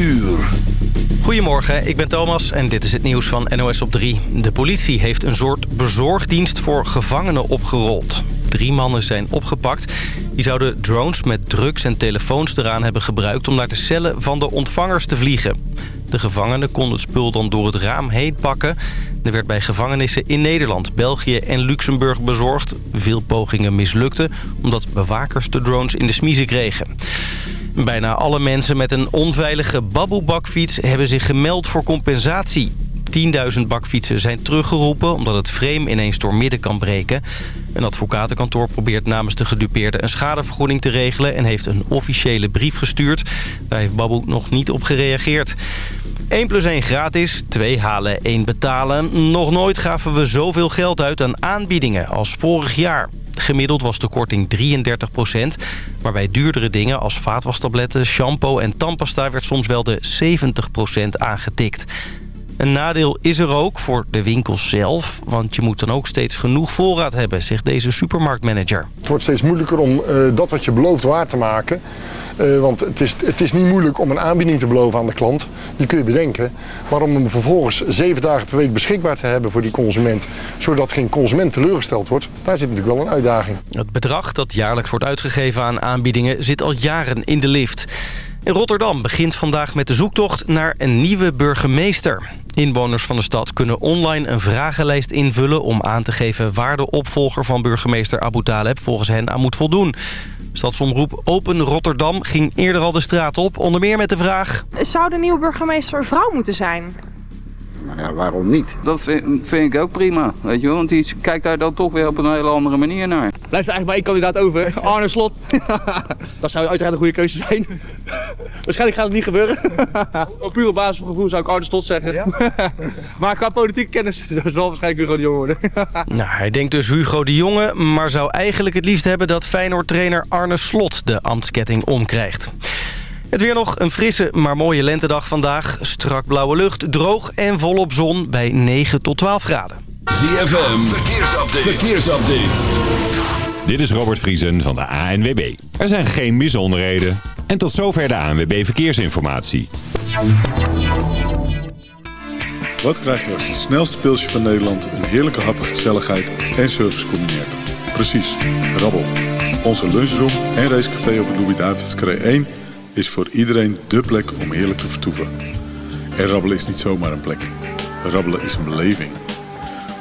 uur. Goedemorgen, ik ben Thomas en dit is het nieuws van NOS op 3. De politie heeft een soort bezorgdienst voor gevangenen opgerold. Drie mannen zijn opgepakt. Die zouden drones met drugs en telefoons eraan hebben gebruikt... om naar de cellen van de ontvangers te vliegen. De gevangenen konden het spul dan door het raam heen pakken. Er werd bij gevangenissen in Nederland, België en Luxemburg bezorgd. Veel pogingen mislukten omdat bewakers de drones in de smiezen kregen. Bijna alle mensen met een onveilige baboebakfiets hebben zich gemeld voor compensatie. 10.000 bakfietsen zijn teruggeroepen omdat het frame ineens door midden kan breken. Een advocatenkantoor probeert namens de gedupeerde een schadevergoeding te regelen... en heeft een officiële brief gestuurd. Daar heeft Baboe nog niet op gereageerd. 1 plus 1 gratis, 2 halen, 1 betalen. Nog nooit gaven we zoveel geld uit aan aanbiedingen als vorig jaar. Gemiddeld was de korting 33% Maar bij duurdere dingen als vaatwastabletten, shampoo en tandpasta... werd soms wel de 70% aangetikt. Een nadeel is er ook voor de winkels zelf. Want je moet dan ook steeds genoeg voorraad hebben, zegt deze supermarktmanager. Het wordt steeds moeilijker om uh, dat wat je belooft waar te maken. Uh, want het is, het is niet moeilijk om een aanbieding te beloven aan de klant. Die kun je bedenken. Maar om hem vervolgens zeven dagen per week beschikbaar te hebben voor die consument... zodat geen consument teleurgesteld wordt, daar zit natuurlijk wel een uitdaging. Het bedrag dat jaarlijks wordt uitgegeven aan aanbiedingen zit al jaren in de lift. In Rotterdam begint vandaag met de zoektocht naar een nieuwe burgemeester. Inwoners van de stad kunnen online een vragenlijst invullen... om aan te geven waar de opvolger van burgemeester Abu Taleb volgens hen aan moet voldoen. Stadsomroep Open Rotterdam ging eerder al de straat op, onder meer met de vraag... Zou de nieuwe burgemeester vrouw moeten zijn? Nou ja, waarom niet? Dat vind, vind, ik ook prima, weet je wel. Want die kijkt daar dan toch weer op een hele andere manier naar. Blijft er eigenlijk maar één kandidaat over, Arne Slot. dat zou uiteraard een goede keuze zijn. Waarschijnlijk gaat het niet gebeuren. op pure basis van gevoel zou ik Arne Slot zeggen. Ja? maar qua politieke kennis zal waarschijnlijk Hugo de Jonge worden. nou, hij denkt dus Hugo de Jonge, maar zou eigenlijk het liefst hebben dat Feyenoord-trainer Arne Slot de ambtsketting omkrijgt. Het weer nog een frisse, maar mooie lentedag vandaag. Strak blauwe lucht, droog en volop zon bij 9 tot 12 graden. ZFM, verkeersupdate. verkeersupdate. Dit is Robert Vriesen van de ANWB. Er zijn geen bijzonderheden. En tot zover de ANWB Verkeersinformatie. Wat krijg je als het snelste pilsje van Nederland... een heerlijke hap, gezelligheid en service combineert? Precies, rabbel. Onze lunchroom en racecafé op de Louis-David's 1 is voor iedereen dé plek om heerlijk te vertoeven. En rabbelen is niet zomaar een plek. Rabbelen is een beleving.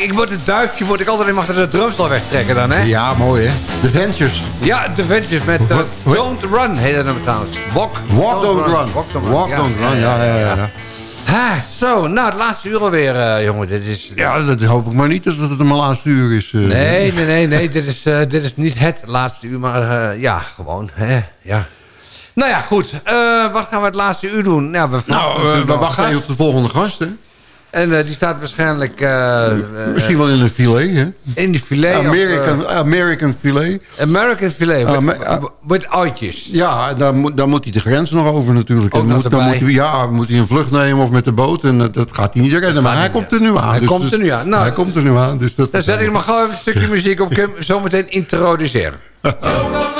Ik moet het duifje moet ik altijd even achter de drumstel wegtrekken dan, hè? Ja, mooi, hè? De Ventures. Ja, de Ventures met uh, Don't Run heet dat nummer trouwens. Walk, Walk Don't, Run. Walk Don't Run. Walk ja, Don't Run, ja, ja, ja. ja. Ha, zo, nou, het laatste uur alweer, uh, jongen. Dit is, ja, dat hoop ik maar niet dat het mijn laatste uur is. Uh, nee, nee, nee, nee. dit, is, uh, dit is niet het laatste uur, maar ja, gewoon, hè, ja. Nou ja, goed. wat gaan we het laatste uur doen? Nou, we, nou, we wachten even op de volgende gast, hè? En eh, die staat waarschijnlijk... eh, eh, Misschien wel in een filet, hè? in die filet. of, American, eh, American filet. American filet. Met, ah. met uitjes. Ja, daar moet, daar moet hij de grens nog over natuurlijk. Ook moet, dan moet hij, ja, moet hij een vlucht nemen of met de boot. En dat gaat hij niet redden. Maar hij komt er nu aan. Hij Dus komt er nu aan. Nou, hij komt er nu aan. Dus dat Dan zet ik maar even een stukje muziek op. Ik hem zometeen introduceren.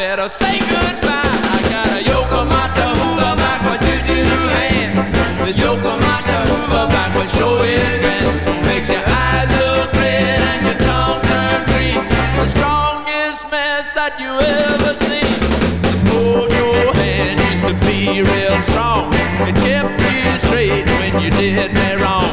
better say goodbye. I got a Yokomata hula back with juju hand. This Yokomata hula back with show is grand. Makes your eyes look red and your tongue turn green. The strongest mess that you ever seen. Hold your hand used to be real strong. It kept you straight when you did me wrong.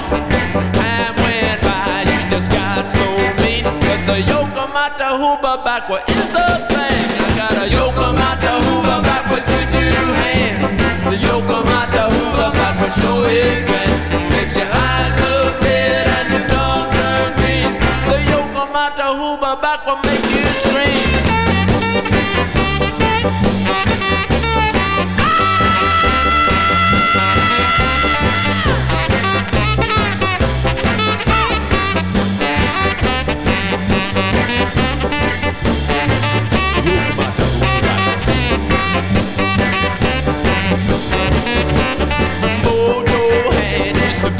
But the Yokomata Hooba backward is the thing. I got a Yokomata Hooba backward to two hand. The Yokomata Hooba backward sure is grand. Makes your eyes look red and your tongue turn green. The Yokomata Hooba backward makes you scream.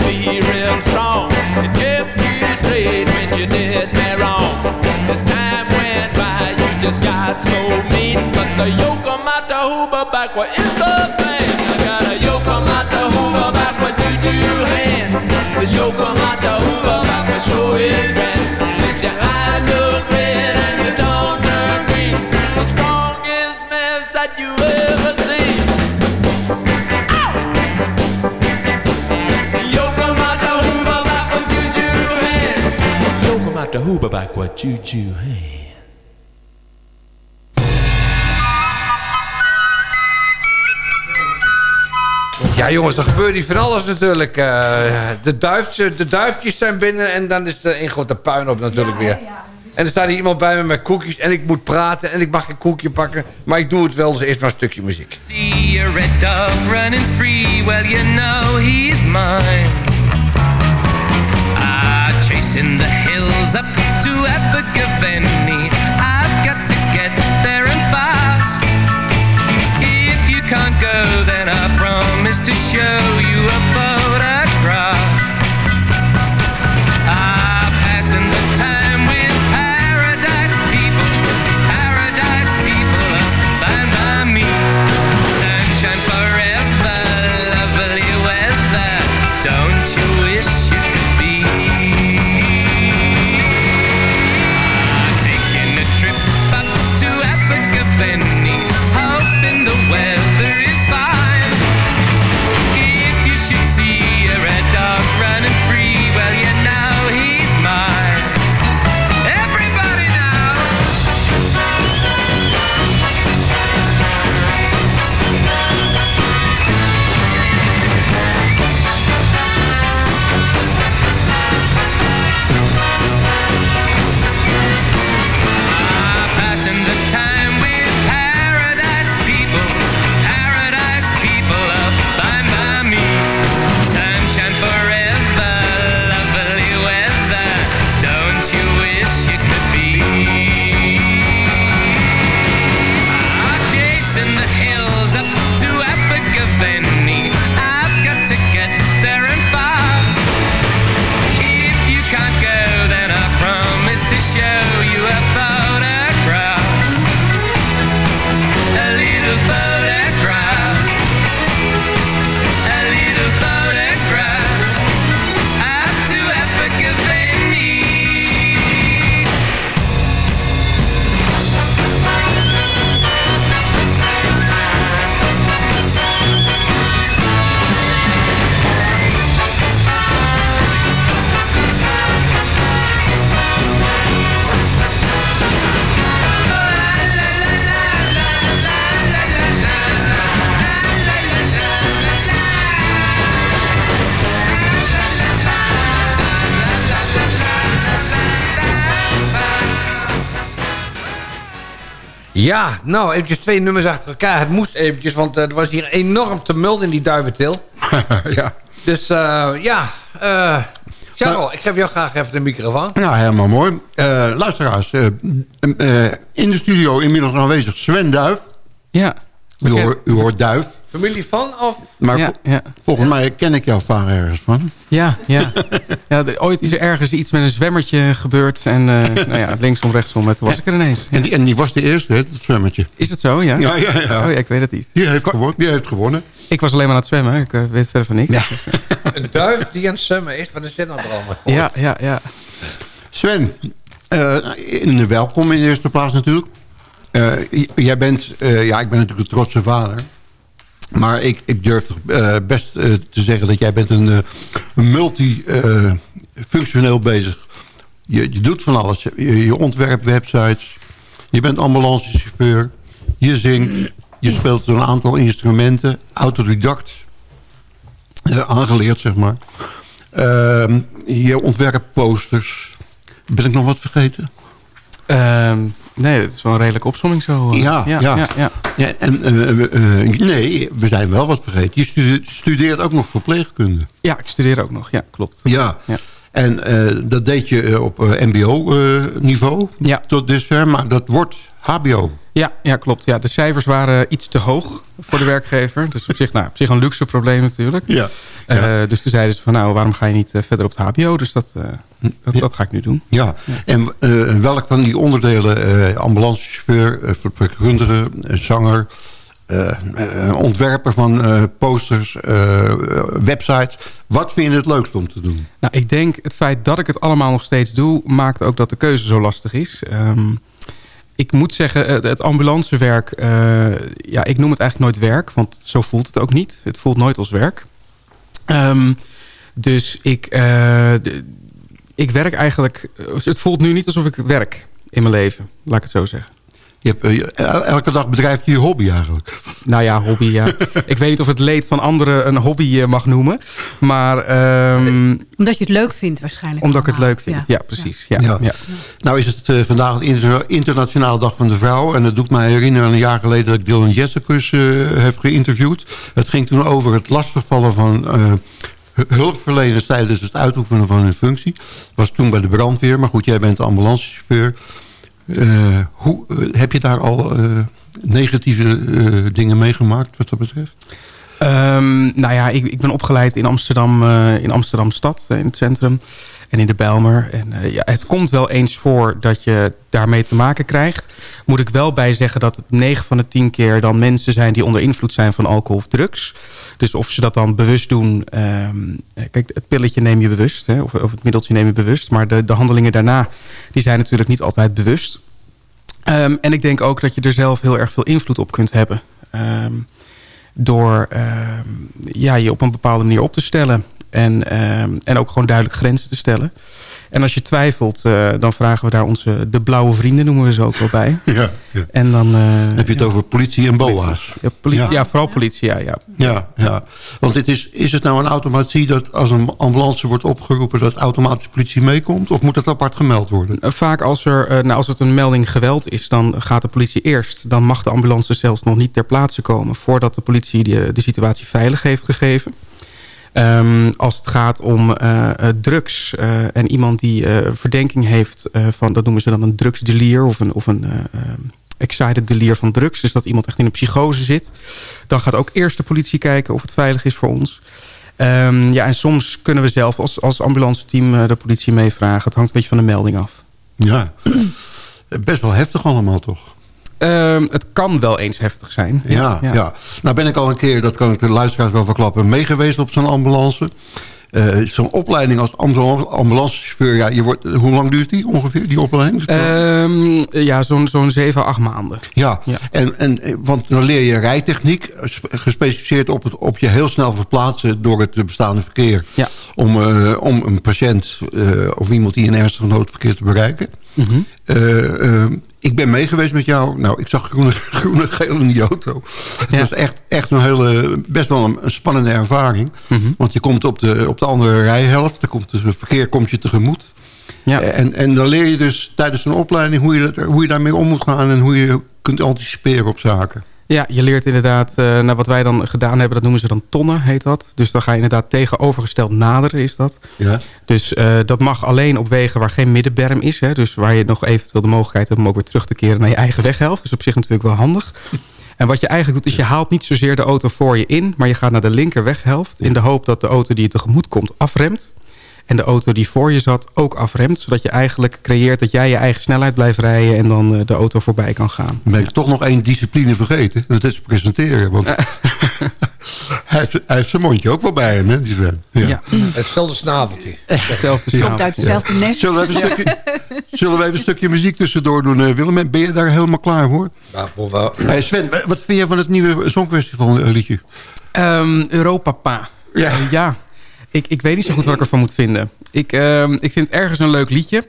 Be real strong. It kept you straight when you did me wrong. As time went by, you just got so mean. But the Yokomata Hooba backward is the thing. I got a Yokomata Hooba backward to two hand. The Yokomata Hooba backward sure is grand. Makes your Hooba backward juju hand. Ja jongens, er gebeurt hier van alles natuurlijk. Eh, de, duifjes, de duifjes zijn binnen en dan is er één grote puin op natuurlijk weer. En er staat hier iemand bij me met koekjes en ik moet praten en ik mag geen koekje pakken. Maar ik doe het wel, dus eerst maar een stukje muziek. See a red dog running free, well you know he's mine. Ah, chasing the hills up to Abergavenny. I've got to get there and fast. If you can't go, then I promise to show you a Ja, nou, eventjes twee nummers achter elkaar. Het moest eventjes, want eh, er was hier enorm tumult in die duiventil. ja. Dus eh, ja, eh Charles, ik geef jou graag even de microfoon. Nou, helemaal mooi. Eh, luisteraars, eh, eh, in de studio inmiddels aanwezig Sven Duif. Ja. U, hoort, u hoort Duif. Familie van of... Maar Ja, vol- ja. volgens mij ken ik jouw vader ergens van. Ja, ja. ja de- ooit is er ergens iets met een zwemmertje gebeurd. En eh, nou ja, linksom, rechtsom. En toen was ik er ineens. En, die, en die was de eerste, hè, dat zwemmetje. Is het zo, ja? Ja, ja, ja. Oh ja, ik weet het niet. Die heeft, gewonnen, die heeft gewonnen. Ik was alleen maar aan het zwemmen. Ik eh, weet verder van niks. Ja. Een duif die aan het zwemmen is, wat is dit nou allemaal? Ja, ja, ja. Sven, eh, in de welkom in de eerste plaats natuurlijk. Eh, jij bent, eh, ja, ik ben natuurlijk een trotse vader. Maar ik, ik durf eh, best eh, te zeggen dat jij bent een eh, multi-functioneel bezig. Je, je doet van alles. Je, ontwerpt websites. Je bent ambulancechauffeur. Je zingt. Je speelt een aantal instrumenten. Autodidact. aangeleerd, zeg maar. Ehm, je ontwerpt posters. Ben ik nog wat vergeten? Ehm, nee, dat is wel een redelijke opzomming zo. eh. Ja, ja. ja, ja, ja. En, eh, eh, nee, we zijn wel wat vergeten. Je studeert, studeert ook nog verpleegkunde. Ja, ik studeer ook nog. Ja, klopt. Ja. Ja. En dat deed je op mbo-niveau Ja. tot dusver. Maar dat wordt hbo. Ja, ja, klopt. Ja, de cijfers waren iets te hoog voor de werkgever. Dus op zich, nou, op zich een luxe probleem natuurlijk. Ja. Eh, dus toen zeiden ze van, nou, waarom ga je niet eh, verder op het hbo? Dus dat, eh, dat, dat ga ik nu doen. Ja. En welk van die onderdelen, ambulancechauffeur, verpleegkundige, zanger... ontwerper van posters, websites. Wat vind je het leukst om te doen? Nou, ik denk het feit dat ik het allemaal nog steeds doe... maakt ook dat de keuze zo lastig is. Ehm, ik moet zeggen, het- ambulancewerk... eh, ja, ik noem het eigenlijk nooit werk, want zo voelt het ook niet. Het voelt nooit als werk. Ehm, dus ik, eh, ik werk eigenlijk... Het voelt nu niet alsof ik werk in mijn leven, laat ik het zo zeggen. Je hebt, eh, el- elke dag bedrijft je je hobby eigenlijk. Nou ja, hobby, ja. ik weet niet of het leed van anderen een hobby eh, mag noemen. Maar ehm, Omdat je het leuk vindt waarschijnlijk. omdat ik het leuk vind. Ja. Ja, precies. Ja, Ja. ja. Nou is het eh, vandaag de Inter- Internationale Dag van de Vrouw. En dat doet mij herinneren aan een jaar geleden dat ik Dylan Jessicus eh, heb geïnterviewd. Het ging toen over het lastigvallen van eh, hu- hulpverleners tijdens het uitoefenen van hun functie. Dat was toen bij de brandweer. Maar goed, jij bent ambulancechauffeur. Eh, hoe, eh, heb je daar al eh, negatieve dingen meegemaakt wat dat betreft? Ehm, nou ja, ik, ik ben opgeleid in Amsterdam, in Amsterdam stad, in het centrum. En in de Bijlmer. En eh, ja, het komt wel eens voor dat je daarmee te maken krijgt. Moet ik wel bij zeggen dat het 9 van de 10 keer dan mensen zijn die onder invloed zijn van alcohol of drugs. Dus of ze dat dan bewust doen. ehm, eh, kijk, het pilletje neem je bewust. Hè, of, of het middeltje neem je bewust. Maar de, de handelingen daarna, die zijn natuurlijk niet altijd bewust. Ehm, en ik denk ook dat je er zelf heel erg veel invloed op kunt hebben. Ehm, door ja, je op een bepaalde manier op te stellen. En, ehm, en ook gewoon duidelijk grenzen te stellen. En als je twijfelt, eh, dan vragen we daar onze de blauwe vrienden, noemen we ze ook wel bij. Ja, ja. En dan... eh, heb je het over politie en boa's? ja, poli- Ja. vooral politie, ja. ja. Ja, ja. Want het is, is het nou een automatie dat als een ambulance wordt opgeroepen... dat automatisch politie meekomt? Of moet dat apart gemeld worden? Eh, Vaak als, er, nou, als het een melding geweld is, dan gaat de politie eerst. Dan mag de ambulance zelfs nog niet ter plaatse komen... voordat de politie de, de situatie veilig heeft gegeven. Ehm, als het gaat om eh, eh, drugs eh, en iemand die verdenking heeft van... dat noemen ze dan een drugsdelier of een, of een excited delier van drugs. Dus dat iemand echt in een psychose zit. Dan gaat ook eerst de politie kijken of het veilig is voor ons. Ehm, ja, en soms kunnen we zelf als, als ambulanceteam de politie meevragen. Het hangt een beetje van de melding af. Ja. Best wel heftig allemaal, toch? Ehm, het kan wel eens heftig zijn. Ja, ja, Nou ben ik al een keer, dat kan ik de luisteraars wel verklappen... meegeweest op zo'n ambulance. Eh, zo'n opleiding als ambulance, ambulancechauffeur... Ja, je wordt, hoe lang duurt die ongeveer, die opleiding? Ehm, ja, zo'n zo'n 7, 8 maanden. Ja, En, en, eh, want dan leer je rijtechniek, sp- gespecialiseerd op, het, op je heel snel verplaatsen door het bestaande verkeer. Ja. Om, eh, om een patiënt eh, of iemand die in ernstige noodverkeer te bereiken. Mhm. Eh, eh, ik ben meegeweest met jou. Nou, ik zag groene, groene geel in die auto. Het was echt, echt een hele, best wel een, een spannende ervaring. Mhm. Want je komt op de, op de andere rijhelft. Er komt, het verkeer komt je tegemoet. Ja. En, en dan leer je dus tijdens een opleiding hoe je, dat, hoe je daarmee om moet gaan... en hoe je kunt anticiperen op zaken. Ja, je leert inderdaad, nou, wat wij dan gedaan hebben, dat noemen ze dan tonnen, heet dat. Dus dan ga je inderdaad tegenovergesteld naderen, is dat. Ja. Dus eh, dat mag alleen op wegen waar geen middenberm is. Hè, dus waar je nog eventueel de mogelijkheid hebt om ook weer terug te keren naar je eigen weghelft. Dus op zich natuurlijk wel handig. En wat je eigenlijk doet, is je haalt niet zozeer de auto voor je in... maar je gaat naar de linker weghelft... in de hoop dat de auto die je tegemoet komt afremt. En de auto die voor je zat ook afremt. Zodat je eigenlijk creëert dat jij je eigen snelheid blijft rijden... en dan eh, de auto voorbij kan gaan. Dan ben ik toch nog één discipline vergeten. Dat is presenteren. Want hij, heeft, hij heeft zijn mondje ook wel bij hem, hè, die Sven. Ja. Hetzelfde snaveltje. Hetzelfde Komt uit dezelfde nest. Zullen, we even een stukje, zullen we even een stukje muziek tussendoor doen, eh, Willem? Ben je daar helemaal klaar voor? Waarvoor wel. Hey Sven, wat vind je van het nieuwe Songfestival eh, liedje? Ehm Europapa. Ja. Eh, ja. Ik, ik weet niet zo goed wat ik ervan moet vinden. Ik, ehm, ik vind het ergens een leuk liedje.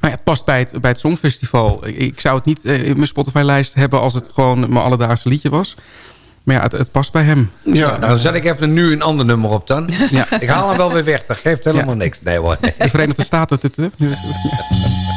Maar ja, het past bij het, bij het Songfestival. Ik, ik zou het niet eh, in mijn Spotify-lijst hebben... als het gewoon mijn alledaagse liedje was. Maar ja, het, het past bij hem. Ja. Nou, dan zet ik even nu een ander nummer op dan. Ja. Ik haal hem wel weer weg. Dat geeft helemaal Ja. niks. Nee hoor. De Verenigde Staten... Dit, dit, dit.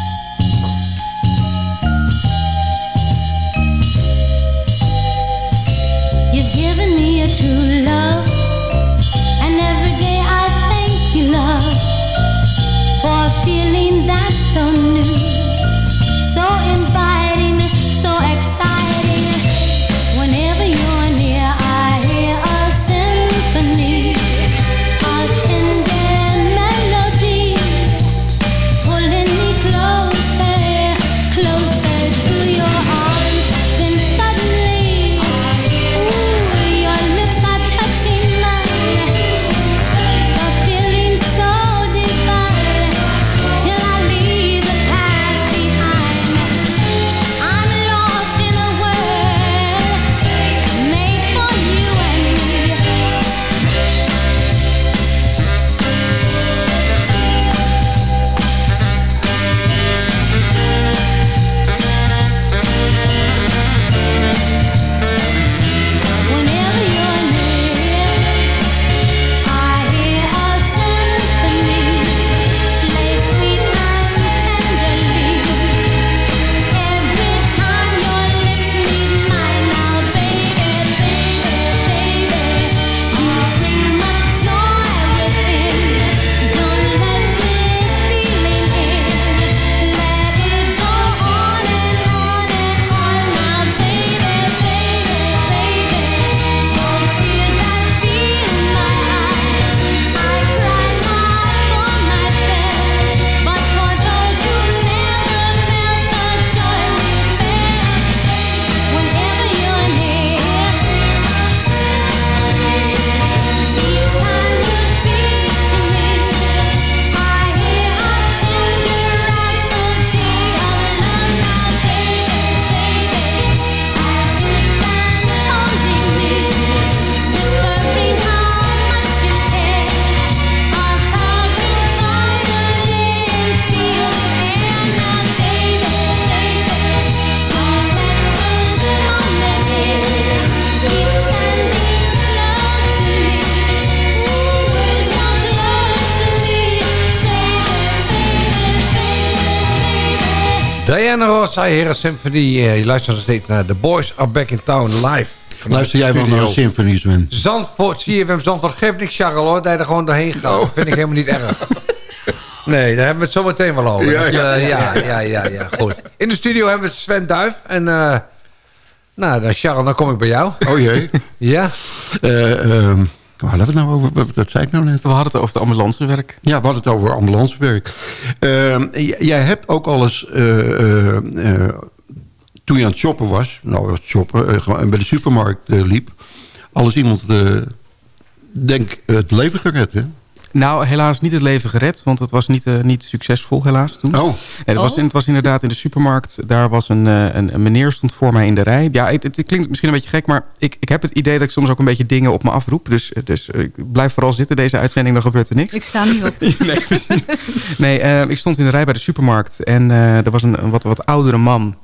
Diana Ross, a Symphony. Eh, Je luistert nog steeds naar The Boys Are Back in Town live. Luister jij wel naar een symfonie, Sven? Zandvoort, CFM Zandvoort. Geef niks, Charles, hoor. Dat je er gewoon doorheen gaat. Oh. Dat vind ik helemaal niet erg. Nee, daar hebben we het zo meteen wel over. Ja, Dat, ja, eh, ja. ja, ja, ja, goed. In de studio hebben we Sven Duif. En eh, nou, dan Charles, dan kom ik bij jou. Oh jee. Ja? Ehm, waar hadden we het nou over? Wat, wat zei ik nou net? We hadden het over het ambulancewerk. Ja, we hadden het over ambulancewerk. Ehm, jij hebt ook alles... eh, eh, eh, toen je aan het shoppen was... Nou, het shoppen, bij de supermarkt liep... alles iemand, denk, het leven gered, hè? Nou, helaas niet het leven gered. Want het was niet, eh, niet succesvol helaas toen. Oh. Nee, het, was, in- het was inderdaad in de supermarkt. Daar was een, eh, een, een meneer stond voor mij in de rij. Ja, het, het klinkt misschien een beetje gek. Maar ik, ik heb het idee dat ik soms ook een beetje dingen op me afroep. Dus, dus eh, ik blijf vooral zitten deze uitzending. Dan gebeurt er niks. Ik sta niet op. nee, precies. Nee, eh, ik stond in de rij bij de supermarkt. En eh, er was een, een wat, wat oudere man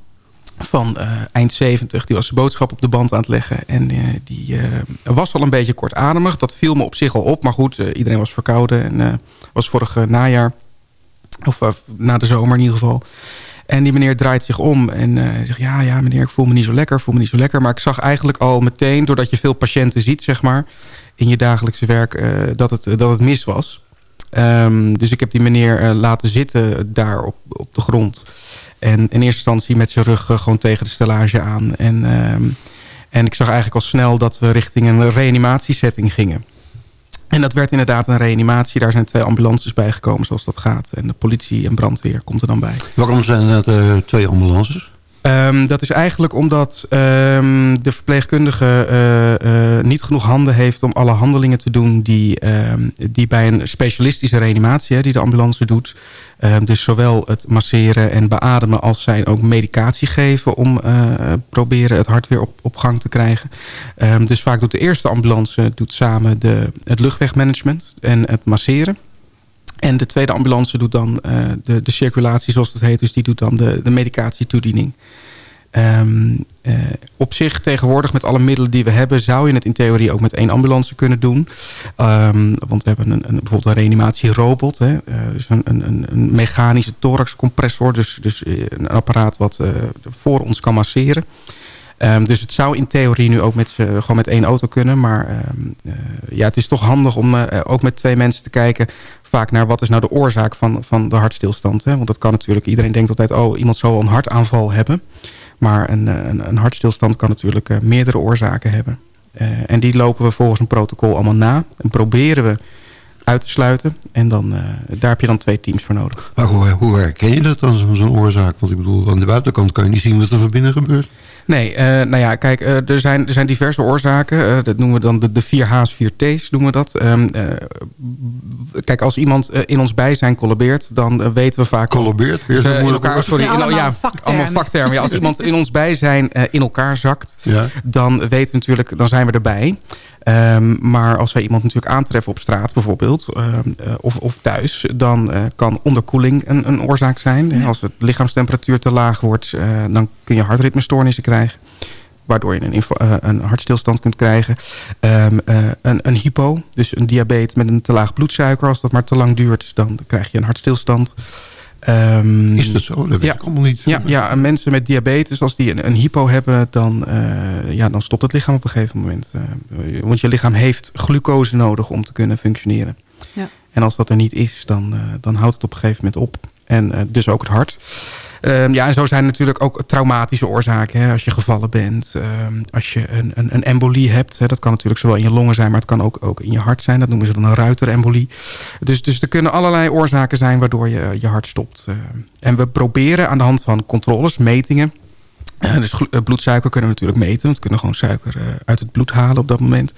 van eh, eind 70. Die was zijn boodschap op de band aan het leggen. En eh, die eh, was al een beetje kortademig. Dat viel me op zich al op. Maar goed, iedereen was verkouden. En was vorig najaar. Of na de zomer in ieder geval. En die meneer draait zich om en zegt... ja, ja, meneer, ik voel me niet zo lekker, voel me niet zo lekker. Maar ik zag eigenlijk al meteen, doordat je veel patiënten ziet... zeg maar, in je dagelijkse werk, dat, het, dat het mis was. Ehm, dus ik heb die meneer laten zitten daar op, op de grond. En in eerste instantie met zijn rug eh, gewoon tegen de stellage aan. En, ehm, en ik zag eigenlijk al snel dat we richting een reanimatiesetting gingen. En dat werd inderdaad een reanimatie. Daar zijn twee ambulances bij gekomen zoals dat gaat. En de politie en brandweer komt er dan bij. Waarom zijn dat eh, twee ambulances? Ehm, dat is eigenlijk omdat ehm, de verpleegkundige eh, eh, niet genoeg handen heeft... om alle handelingen te doen die, ehm, die bij een specialistische reanimatie... Die de ambulance doet. Dus zowel het masseren en beademen als zij ook medicatie geven... om eh, proberen het hart weer op, op gang te krijgen. Dus vaak doet de eerste ambulance doet samen de, het luchtwegmanagement en het masseren. En de tweede ambulance doet dan eh, de, de circulatie, zoals dat heet. Dus die doet dan de, de medicatietoediening. Ehm, eh, op zich tegenwoordig met alle middelen die we hebben... zou je het in theorie ook met één ambulance kunnen doen. Ehm, want we hebben een, een, bijvoorbeeld een reanimatierobot. Hè? Eh, dus een, een, een mechanische thoraxcompressor. Dus, dus een apparaat wat voor ons kan masseren. Ehm, dus het zou in theorie nu ook met, gewoon met één auto kunnen. Maar ehm, eh, ja, het is toch handig om eh, ook met twee mensen te kijken... vaak naar wat is nou de oorzaak van, van de hartstilstand. Hè? Want dat kan natuurlijk... Iedereen denkt altijd, oh, iemand zal een hartaanval hebben. Maar een, eh, een, een hartstilstand kan natuurlijk eh, meerdere oorzaken hebben. Eh, en die lopen we volgens een protocol allemaal na. En proberen we uit te sluiten. En dan, eh, daar heb je dan twee teams voor nodig. Maar hoe, hoe herken je dat dan, zo'n oorzaak? Want ik bedoel, aan de buitenkant kan je niet zien wat er van binnen gebeurt. Nee, eh, nou ja, kijk, eh, er, zijn, er zijn diverse oorzaken. Eh, dat noemen we dan de, de 4 H's, 4 T's, noemen we dat. Ehm, eh, kijk, als iemand in ons bijzijn collabeert, dan weten we vaak... Weer moeilijk elkaar, sorry, in, zijn ja, allemaal vaktermen. allemaal vaktermen. Ja, als iemand in ons bijzijn eh, in elkaar zakt, Ja. dan weten we natuurlijk, dan zijn we erbij. Ehm, maar als wij iemand natuurlijk aantreffen op straat bijvoorbeeld, ehm, eh, of, of thuis, dan eh, kan onderkoeling een, een oorzaak zijn. Als het lichaamstemperatuur te laag wordt, eh, dan kun je hartritmestoornissen krijgen. Waardoor je een, een hartstilstand kunt krijgen. Ehm, eh, een, een hypo, dus een diabetes met een te laag bloedsuiker. Als dat maar te lang duurt, dan krijg je een hartstilstand. Ehm, Is dat zo? Dat wist ja. ik allemaal niet. ja, ja, en mensen met diabetes, als die een, een hypo hebben, dan, eh, ja, dan stopt het lichaam op een gegeven moment. Eh, want je lichaam heeft glucose nodig om te kunnen functioneren. Ja. En als dat er niet is, dan, eh, dan houdt het op een gegeven moment op. En dus ook het hart. Ehm, ja, en zo zijn natuurlijk ook traumatische oorzaken. Hè? Als je gevallen bent, ehm, als je een, een, een embolie hebt. Hè? Dat kan natuurlijk zowel in je longen zijn, maar het kan ook, ook in je hart zijn. Dat noemen ze dan een ruiterembolie. Dus, dus er kunnen allerlei oorzaken zijn waardoor je je hart stopt. Ehm, en we proberen aan de hand van controles, metingen... eh, dus eh, bloedsuiker kunnen we natuurlijk meten. Want we kunnen gewoon suiker eh, uit het bloed halen op dat moment.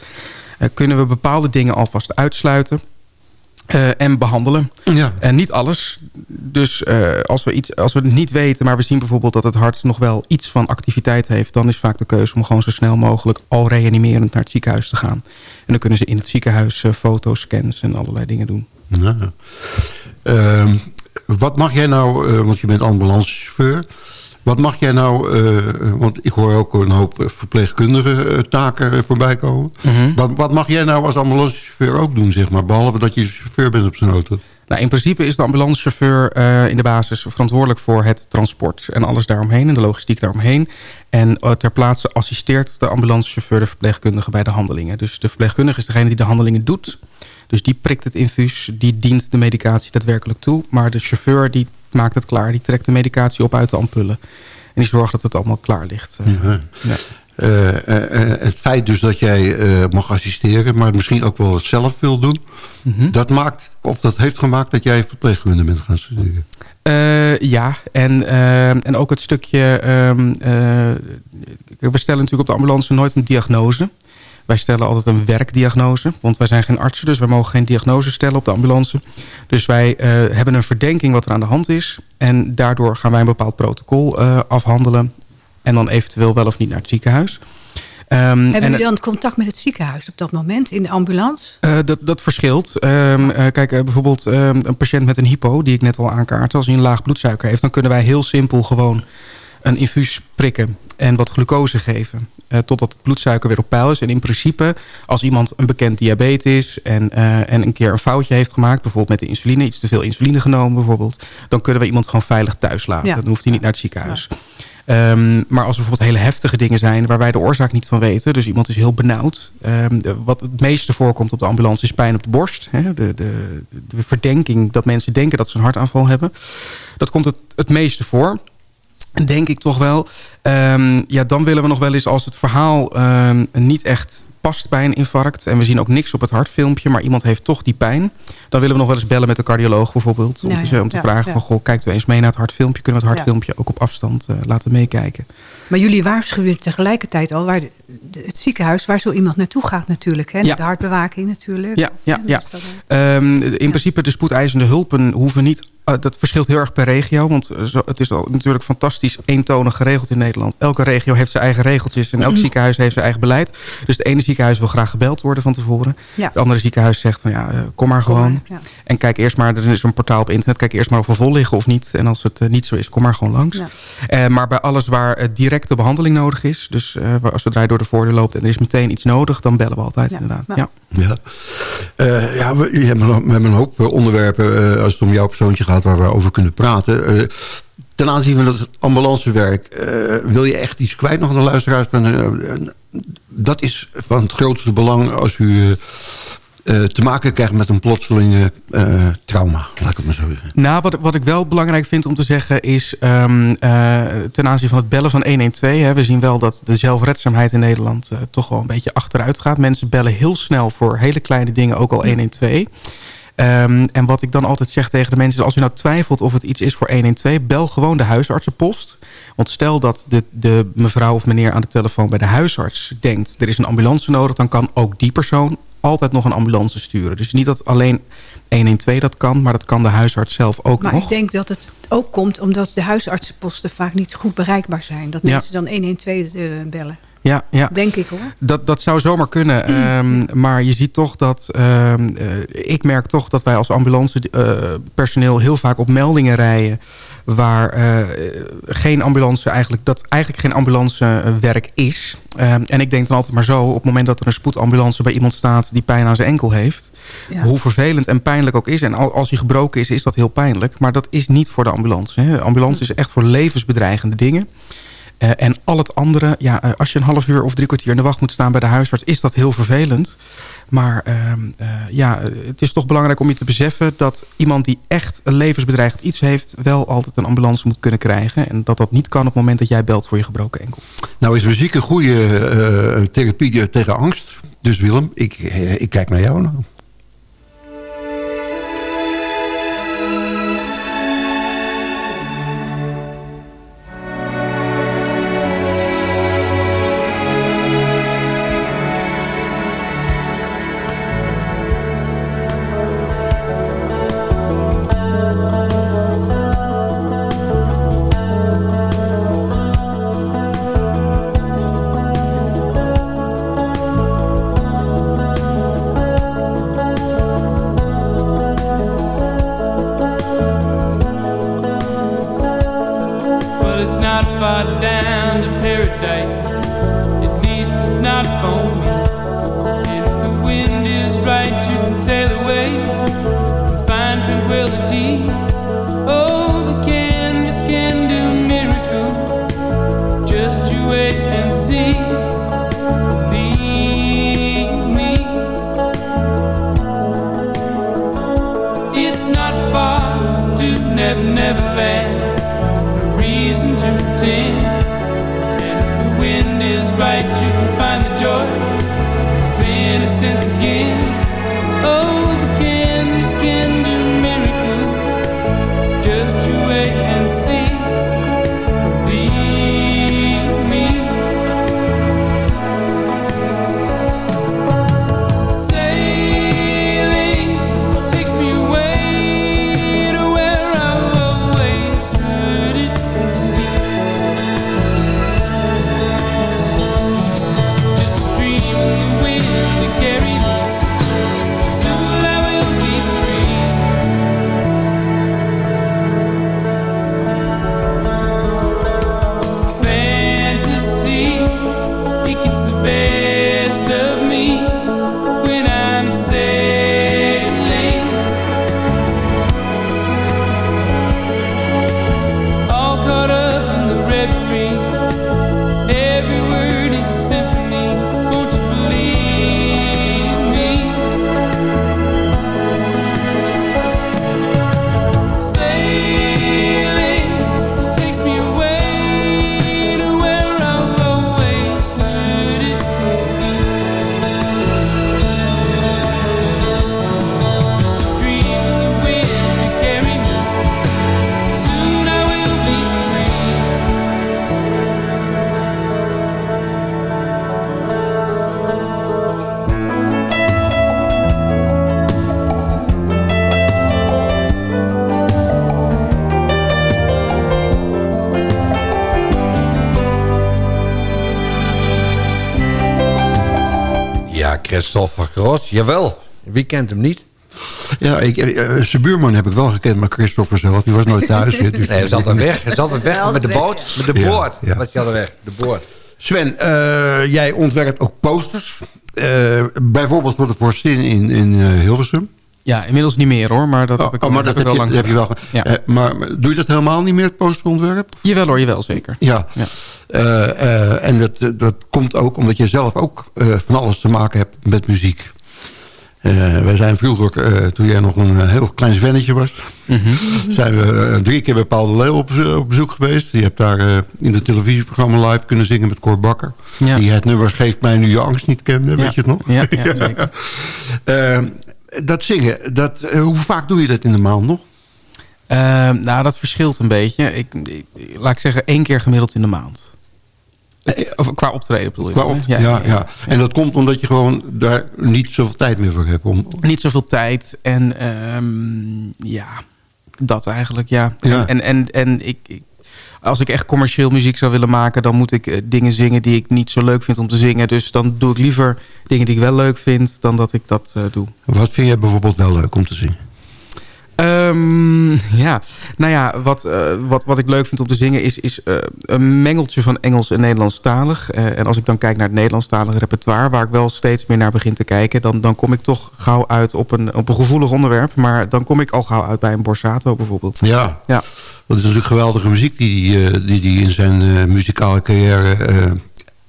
Kunnen we bepaalde dingen alvast uitsluiten. Eh, en behandelen. Ja. En niet alles. Dus eh, als, we iets, als we het niet weten, maar we zien bijvoorbeeld dat het hart nog wel iets van activiteit heeft, dan is vaak de keuze om gewoon zo snel mogelijk al reanimerend naar het ziekenhuis te gaan. En dan kunnen ze in het ziekenhuis eh, foto's, scans en allerlei dingen doen. Ja. Ehm, wat mag jij nou, want je bent ambulancechauffeur... Wat mag jij nou, eh, want ik hoor ook een hoop eh, verpleegkundige eh, taken eh, voorbij komen. wat, wat mag jij nou als ambulancechauffeur ook doen, zeg maar? Behalve dat je chauffeur bent op zijn auto. Nou, in principe is de ambulancechauffeur eh, in de basis verantwoordelijk voor het transport en alles daaromheen en de logistiek daaromheen. En eh, ter plaatse assisteert de ambulancechauffeur de verpleegkundige bij de handelingen. Dus de verpleegkundige is degene die de handelingen doet. Dus die prikt het infuus, die dient de medicatie daadwerkelijk toe. Maar de chauffeur die maakt het klaar, die trekt de medicatie op uit de ampullen. En die zorgt dat het allemaal klaar ligt. Eh, Ja. ja. Eh, eh, het feit dus dat jij mag assisteren, maar misschien ook wel het zelf wil doen... dat maakt, of dat heeft gemaakt dat jij verpleegkunde bent gaan studeren. Ja, en, en ook het stukje... ehm, eh, we stellen natuurlijk op de ambulance nooit een diagnose. Wij stellen altijd een werkdiagnose. Want wij zijn geen artsen, dus wij mogen geen diagnose stellen op de ambulance. Dus wij eh, hebben een verdenking wat er aan de hand is. En daardoor gaan wij een bepaald protocol eh, afhandelen. En dan eventueel wel of niet naar het ziekenhuis. Ehm, Hebben en- jullie dan contact met het ziekenhuis op dat moment in de ambulance? eh, dat, dat verschilt. Eh, kijk, bijvoorbeeld ehm, een patiënt met een hypo, die ik net al aankaartte. Als hij een laag bloedsuiker heeft, dan kunnen wij heel simpel gewoon een infuus prikken. En wat glucose geven. eh, totdat het bloedsuiker weer op peil is. En in principe, als iemand een bekend diabetes... En, eh, en een keer een foutje heeft gemaakt... bijvoorbeeld met de insuline, iets te veel insuline genomen bijvoorbeeld... dan kunnen we iemand gewoon veilig thuis laten. Ja. Dan hoeft hij niet naar het ziekenhuis. Ehm, maar als er bijvoorbeeld hele heftige dingen zijn... waar wij de oorzaak niet van weten... dus iemand is heel benauwd... ehm, de- wat het meeste voorkomt op de ambulance is pijn op de borst. Hè? De, de, de verdenking dat mensen denken dat ze een hartaanval hebben. Dat komt het, het meeste voor. Denk ik toch wel. Ehm, ja, dan willen we nog wel eens als het verhaal ehm, niet echt past bij een infarct... en we zien ook niks op het hartfilmpje... maar iemand heeft toch die pijn... dan willen we nog wel eens bellen met de cardioloog bijvoorbeeld... om Ja, te, om te ja, vragen van... Goh, kijkt u eens mee naar het hartfilmpje? Kunnen we het hartfilmpje ook op afstand eh, laten meekijken? Maar jullie waarschuwen tegelijkertijd al waar de, de- het ziekenhuis waar zo iemand naartoe gaat natuurlijk. Hè? De hartbewaking natuurlijk. Ja, ja, ja. Ehm, in principe de spoedeisende hulpen hoeven niet... eh, dat verschilt heel erg per regio. Want eh, het is al natuurlijk fantastisch eentonig geregeld in Nederland. Elke regio heeft zijn eigen regeltjes. En elk ziekenhuis heeft zijn eigen beleid. Dus het ene ziekenhuis wil graag gebeld worden van tevoren. Ja. Het andere ziekenhuis zegt van ja, kom maar Kom gewoon. Ja. En kijk eerst maar, er is een portaal op internet. Kijk eerst maar of we vol liggen of niet. En als het eh, niet zo is, kom maar gewoon langs. Ja. Eh, maar bij alles waar eh, directe behandeling nodig is. Dus eh, waar- als zodra je door de voordeur loopt en er is meteen iets nodig. Dan bellen we altijd Ja. inderdaad. Ja. Ja. Ja, Eh, ja we, we hebben een hoop eh, onderwerpen als het om jouw persoontje gaat waar we over kunnen praten. Eh, ten aanzien van het ambulancewerk, eh, wil je echt iets kwijt nog aan de luisteraars? Van, dat is van het grootste belang als u eh, eh, te maken krijgt met een plotselinge eh, trauma, laat ik het maar zo zeggen. Nou, wat, wat ik wel belangrijk vind om te zeggen is... ehm, eh, ten aanzien van het bellen van 112... Hè, we zien wel dat de zelfredzaamheid in Nederland eh, toch wel een beetje achteruit gaat. Mensen bellen heel snel voor hele kleine dingen ook al 112. Ehm, en wat ik dan altijd zeg tegen de mensen is... als u nou twijfelt of het iets is voor 112... bel gewoon de huisartsenpost. Want stel dat de, de mevrouw of meneer aan de telefoon bij de huisarts denkt... er is een ambulance nodig, dan kan ook die persoon altijd nog een ambulance sturen. Dus niet dat alleen 112 dat kan, maar dat kan de huisarts zelf ook Maar nog. ik denk dat het ook komt omdat de huisartsenposten vaak niet goed bereikbaar zijn. Dat Ja. mensen dan 112 eh, bellen. Ja, ja. Denk ik hoor. Dat, dat zou zomaar kunnen. Ehm, maar je ziet toch dat... ehm, eh, ik merk toch dat wij als ambulancepersoneel heel vaak op meldingen rijden... waar eh, geen ambulance eigenlijk... dat eigenlijk geen ambulancewerk is. Ehm, en ik denk dan altijd maar zo... op het moment dat er een spoedambulance bij iemand staat... die pijn aan zijn enkel heeft... Ja. hoe vervelend en pijnlijk ook is... en al- als hij gebroken is, is dat heel pijnlijk... maar dat is niet voor de ambulance. Hè. De ambulance is echt voor levensbedreigende dingen... Eh, en al het andere, ja, eh, als je een half uur of drie kwartier in de wacht moet staan bij de huisarts, is dat heel vervelend. Maar ehm, eh, ja, het is toch belangrijk om je te beseffen dat iemand die echt een levensbedreigend iets heeft, wel altijd een ambulance moet kunnen krijgen. En dat dat niet kan op het moment dat jij belt voor je gebroken enkel. Nou is muziek een goede therapie tegen angst. Dus Willem, ik, ik kijk naar jou nou. Jawel. Wie kent hem niet? Ja, ik, eh, zijn buurman heb ik wel gekend, maar Christopher zelf, die was nooit thuis. hè, dus Nee, hij is altijd weg. Hij is altijd weg met de boot. Met de Ja, boord. ja. Was hij altijd weg. De boord. Sven, eh, jij ontwerpt ook posters. Eh, bijvoorbeeld voor de Forstin in, in eh, Hilversum. Ja, inmiddels niet meer hoor, maar dat heb ik, oh, maar dat heb ik wel lang heb je wel. Ja. Eh, maar doe je dat helemaal niet meer, het posterontwerp? Jawel hoor, jawel zeker. Ja. Eh, eh, en dat, dat komt ook omdat je zelf ook eh, van alles te maken hebt met muziek. Eh, wij zijn vroeger, eh, toen jij nog een eh, heel klein Svennetje was... zijn we drie keer bij Paul de Leeuw op, op bezoek geweest. Je hebt daar in het televisieprogramma live kunnen zingen met Cor Bakker. Ja. Die het nummer Geef mij nu je angst niet kende, Ja. weet je het nog? Ja, ja, zeker. Dat zingen, dat, hoe vaak doe je dat in de maand nog? Nou, dat verschilt een beetje. Ik, ik- laat ik zeggen, één keer gemiddeld in de maand. Of qua optreden bedoel je? Qua op- ja, ja, En dat komt omdat je gewoon daar niet zoveel tijd meer voor hebt. Om, Niet zoveel tijd. En ehm, ja, dat eigenlijk, ja. Ja. En, en, en ik, ik- als ik echt commercieel muziek zou willen maken... dan moet ik eh, dingen zingen die ik niet zo leuk vind om te zingen. Dus dan doe ik liever dingen die ik wel leuk vind... dan dat ik dat eh, doe. Wat vind jij bijvoorbeeld wel leuk om te zien? Ehm, ja, nou ja, wat, eh, wat, wat ik leuk vind om te zingen is, is eh, een mengeltje van Engels en Nederlandstalig. Eh, en als ik dan kijk naar het Nederlandstalige repertoire, waar ik wel steeds meer naar begin te kijken, dan, dan kom ik toch gauw uit op een, op een gevoelig onderwerp. Maar dan kom ik al gauw uit bij een Borsato bijvoorbeeld. Ja, ja. dat is natuurlijk geweldige muziek die hij die, die in zijn muzikale carrière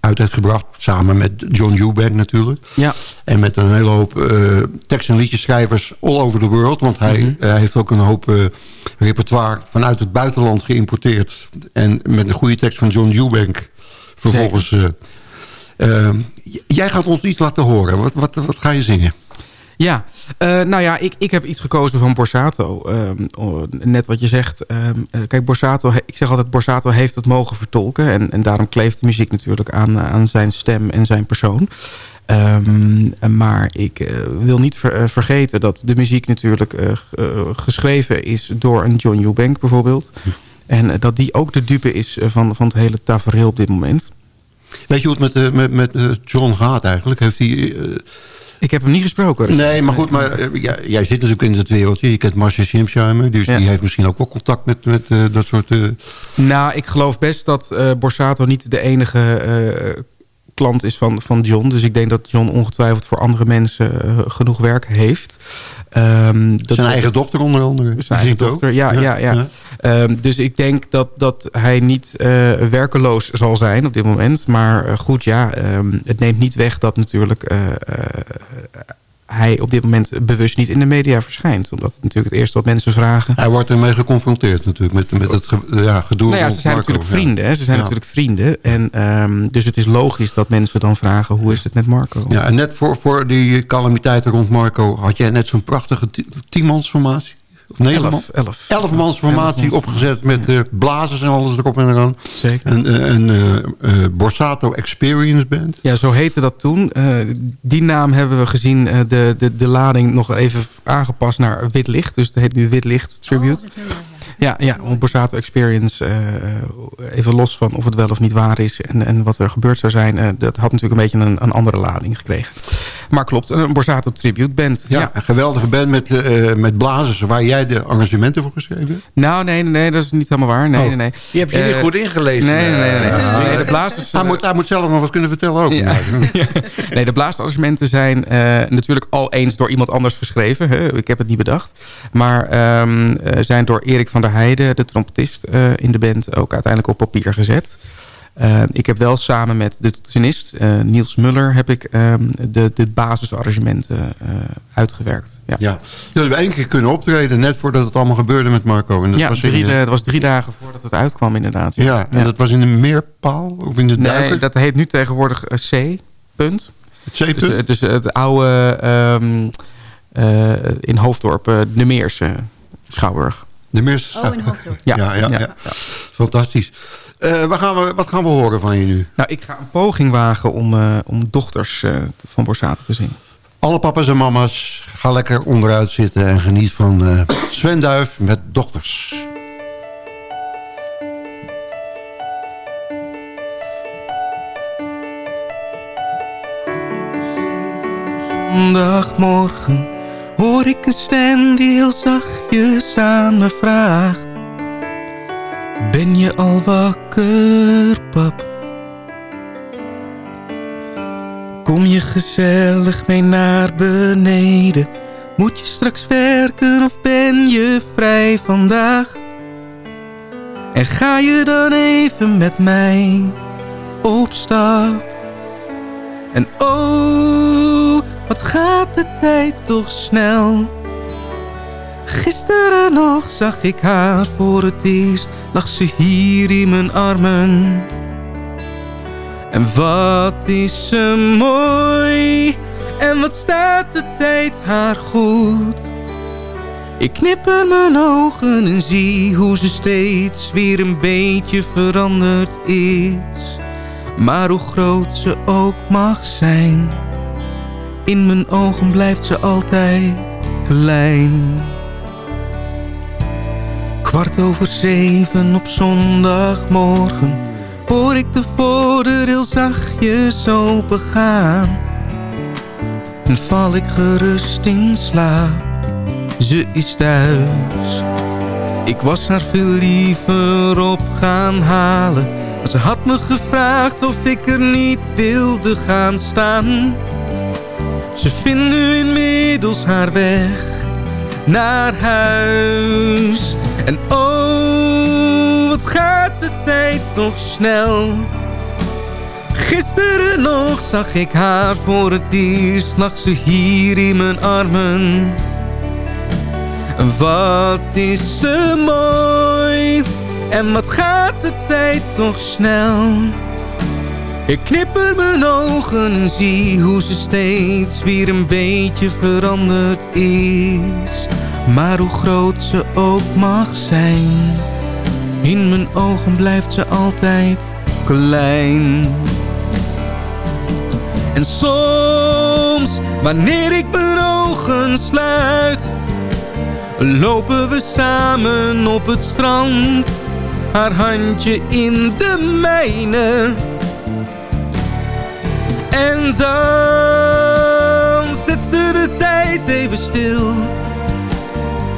uit heeft gebracht. Samen met John Eubank natuurlijk. Ja. En met een hele hoop eh, tekst- en liedjeschrijvers all over the world. Want hij, Mhm. hij heeft ook een hoop eh, repertoire vanuit het buitenland geïmporteerd. En met een goede tekst van John Eubank vervolgens... eh, eh, jij gaat ons iets laten horen. Wat, wat, wat ga je zingen? Ja, eh, nou ja, ik, ik heb iets gekozen van Borsato. Ehm, oh, net wat je zegt. Ehm, eh, kijk, Borsato, ik zeg altijd, Borsato heeft het mogen vertolken. En, en daarom kleeft de muziek natuurlijk aan, aan zijn stem en zijn persoon. Ehm, maar ik eh, wil niet ver- eh, vergeten dat de muziek natuurlijk eh, eh, geschreven is door een John Eubank bijvoorbeeld. En eh, dat die ook de dupe is eh, van, van het hele tafereel op dit moment. Weet je hoe het met, eh, met, met eh, John gaat eigenlijk? Heeft hij... Ik heb hem niet gesproken. Nee, maar goed, maar eh, ja, jij zit natuurlijk in het wereldje. Je kent Marcia Schimsheimer, dus Ja. die heeft misschien ook wel contact met, met eh, dat soort... eh, Nou, ik geloof best dat eh, Borsato niet de enige klant is van, van John. Dus ik denk dat John ongetwijfeld voor andere mensen genoeg werk heeft. Ehm, dat zijn eigen dochter onder andere. Zijn eigen dochter, ja. ja, ja, Ehm, dus ik denk dat, dat hij niet eh, werkeloos zal zijn op dit moment. Maar eh, goed, ja, ehm, het neemt niet weg dat natuurlijk... eh, hij op dit moment bewust niet in de media verschijnt. Omdat het natuurlijk het eerste wat mensen vragen... Hij wordt ermee geconfronteerd natuurlijk met, met het ja, gedoe Nou ja, ze zijn Marco. natuurlijk Ja. vrienden. Hè? Ze zijn Ja. natuurlijk vrienden. En, ehm, dus het is logisch dat mensen dan vragen... hoe is het met Marco? Ja, en net voor, voor die calamiteiten rond Marco... had jij net zo'n prachtige ti- negen Elf, man? elf. Elfmansformatie Elf opgezet met eh, blazers en alles erop en eraan. Zeker. En een eh, eh, Borsato Experience Band. Ja, zo heette dat toen. Eh, die naam hebben we gezien, eh, de, de, de lading nog even aangepast naar Wit Licht. Dus het heet nu Wit Licht Tribute. Ja, ja, om Borsato Experience, eh, even los van of het wel of niet waar is... en, en wat er gebeurd zou zijn, eh, dat had natuurlijk een beetje een, een andere lading gekregen. Maar klopt, een Borsato Tribute Band. Ja, een geweldige band met, eh, met blazers... waar jij de arrangementen voor geschreven hebt. Nou, nee, nee, nee, dat is niet helemaal waar. Nee, Oh. nee, nee. Die heb je niet Eh, goed ingelezen. Nee, nee, nee. nee. Ja. Nee, de blazers... Hij eh, moet, hij moet zelf nog wat kunnen vertellen ook. Ja. Nee, de blaasarrangementen zijn eh, natuurlijk al eens door iemand anders geschreven. Hè? Ik heb het niet bedacht. Maar ehm, eh, zijn door Erik van der Heijden, de trompetist eh, in de band, ook uiteindelijk op papier gezet. Eh, ik heb wel samen met de toetsenist eh, Niels Muller heb ik ehm, de, de basisarrangementen uitgewerkt. Ja, Ja. Jullie hebben één keer kunnen optreden, net voordat het allemaal gebeurde met Marco. En dat ja was drie, dat was drie dagen voordat het uitkwam inderdaad. ja, en dat was in de meerpaal of in de Nee, duiker? dat heet nu tegenwoordig C. Punt. Het C-punt? Dus, dus het oude eh, in Hoofddorp, de Meerse Schouwburg. De Meerse Oh, in Hoofddorp. Ja, ja, ja. Ja. Fantastisch. Eh, wat, gaan we, wat gaan we horen van je nu? Nou, ik ga een poging wagen om, eh, om dochters eh, van Borsato te zien. Alle papa's en mama's, ga lekker onderuit zitten en geniet van eh Sven Duif met dochters. Zondagmorgen hoor ik een stem die heel zachtjes aan me vraagt. Ben je al wakker, pap? Kom je gezellig mee naar beneden? Moet je straks werken of ben je vrij vandaag? En ga je dan even met mij op stap? En oh, wat gaat de tijd toch snel? Gisteren nog zag ik haar voor het eerst, lag ze hier in mijn armen. En wat is ze mooi, en wat staat de tijd haar goed. Ik knipper mijn ogen en zie hoe ze steeds weer een beetje veranderd is. Maar hoe groot ze ook mag zijn, in mijn ogen blijft ze altijd klein. Kwart over zeven op zondagmorgen hoor ik de voordeur zachtjes opengaan. En val ik gerust in slaap, ze is thuis. Ik was haar veel liever op gaan halen. Ze had me gevraagd of ik er niet wilde gaan staan. Ze vindt nu inmiddels haar weg naar huis. En oh, wat gaat de tijd toch snel. Gisteren nog zag ik haar voor het eerst, lag ze hier in mijn armen. En wat is ze mooi, en wat gaat de tijd toch snel. Ik knipper mijn ogen en zie hoe ze steeds weer een beetje veranderd is. Maar hoe groot ze ook mag zijn, in mijn ogen blijft ze altijd klein. En soms, wanneer ik mijn ogen sluit, lopen we samen op het strand. Haar handje in de mijne. En dan zet ze de tijd even stil.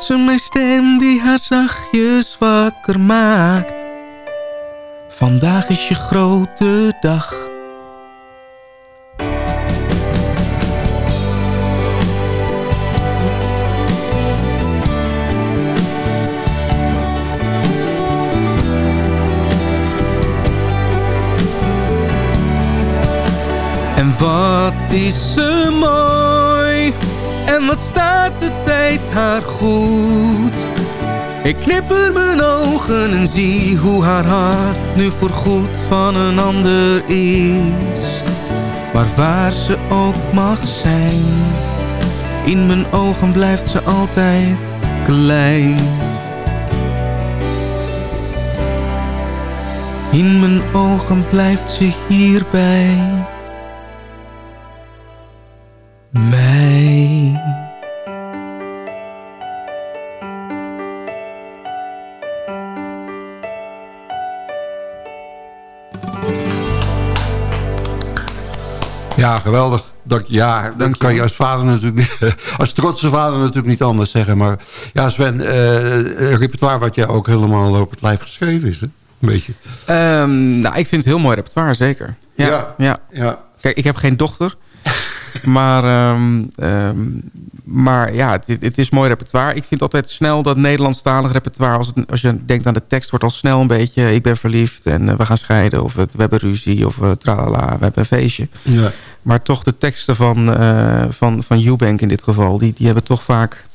hoort ze stem die haar zachtjes wakker maakt. Vandaag is je grote dag. En wat is ze mooi En wat staat de tijd haar goed. Ik knipper mijn ogen en zie hoe haar hart Nu voorgoed van een ander is. Maar waar ze ook mag zijn In mijn ogen blijft ze altijd klein. In mijn ogen blijft ze hierbij geweldig. Dat, ja, dat kan je als vader natuurlijk als trotse vader natuurlijk niet anders zeggen. Maar ja, Sven, een repertoire wat jij ook helemaal op het lijf geschreven is, hè? Een beetje. Ehm, nou, ik vind het heel mooi repertoire, zeker. Ja, Ja, ja. ja. Kijk, ik heb geen dochter. Maar, ehm, ehm, maar ja, het, het is mooi repertoire. Ik vind altijd snel dat Nederlandstalig repertoire... Als, het, als je denkt aan de tekst, wordt al snel een beetje... ik ben verliefd en eh, we gaan scheiden. Of het, we hebben ruzie. Of uh, tralala, we hebben een feestje. Ja. Maar toch de teksten van, eh van, van Eubank in dit geval... Die, die hebben toch vaak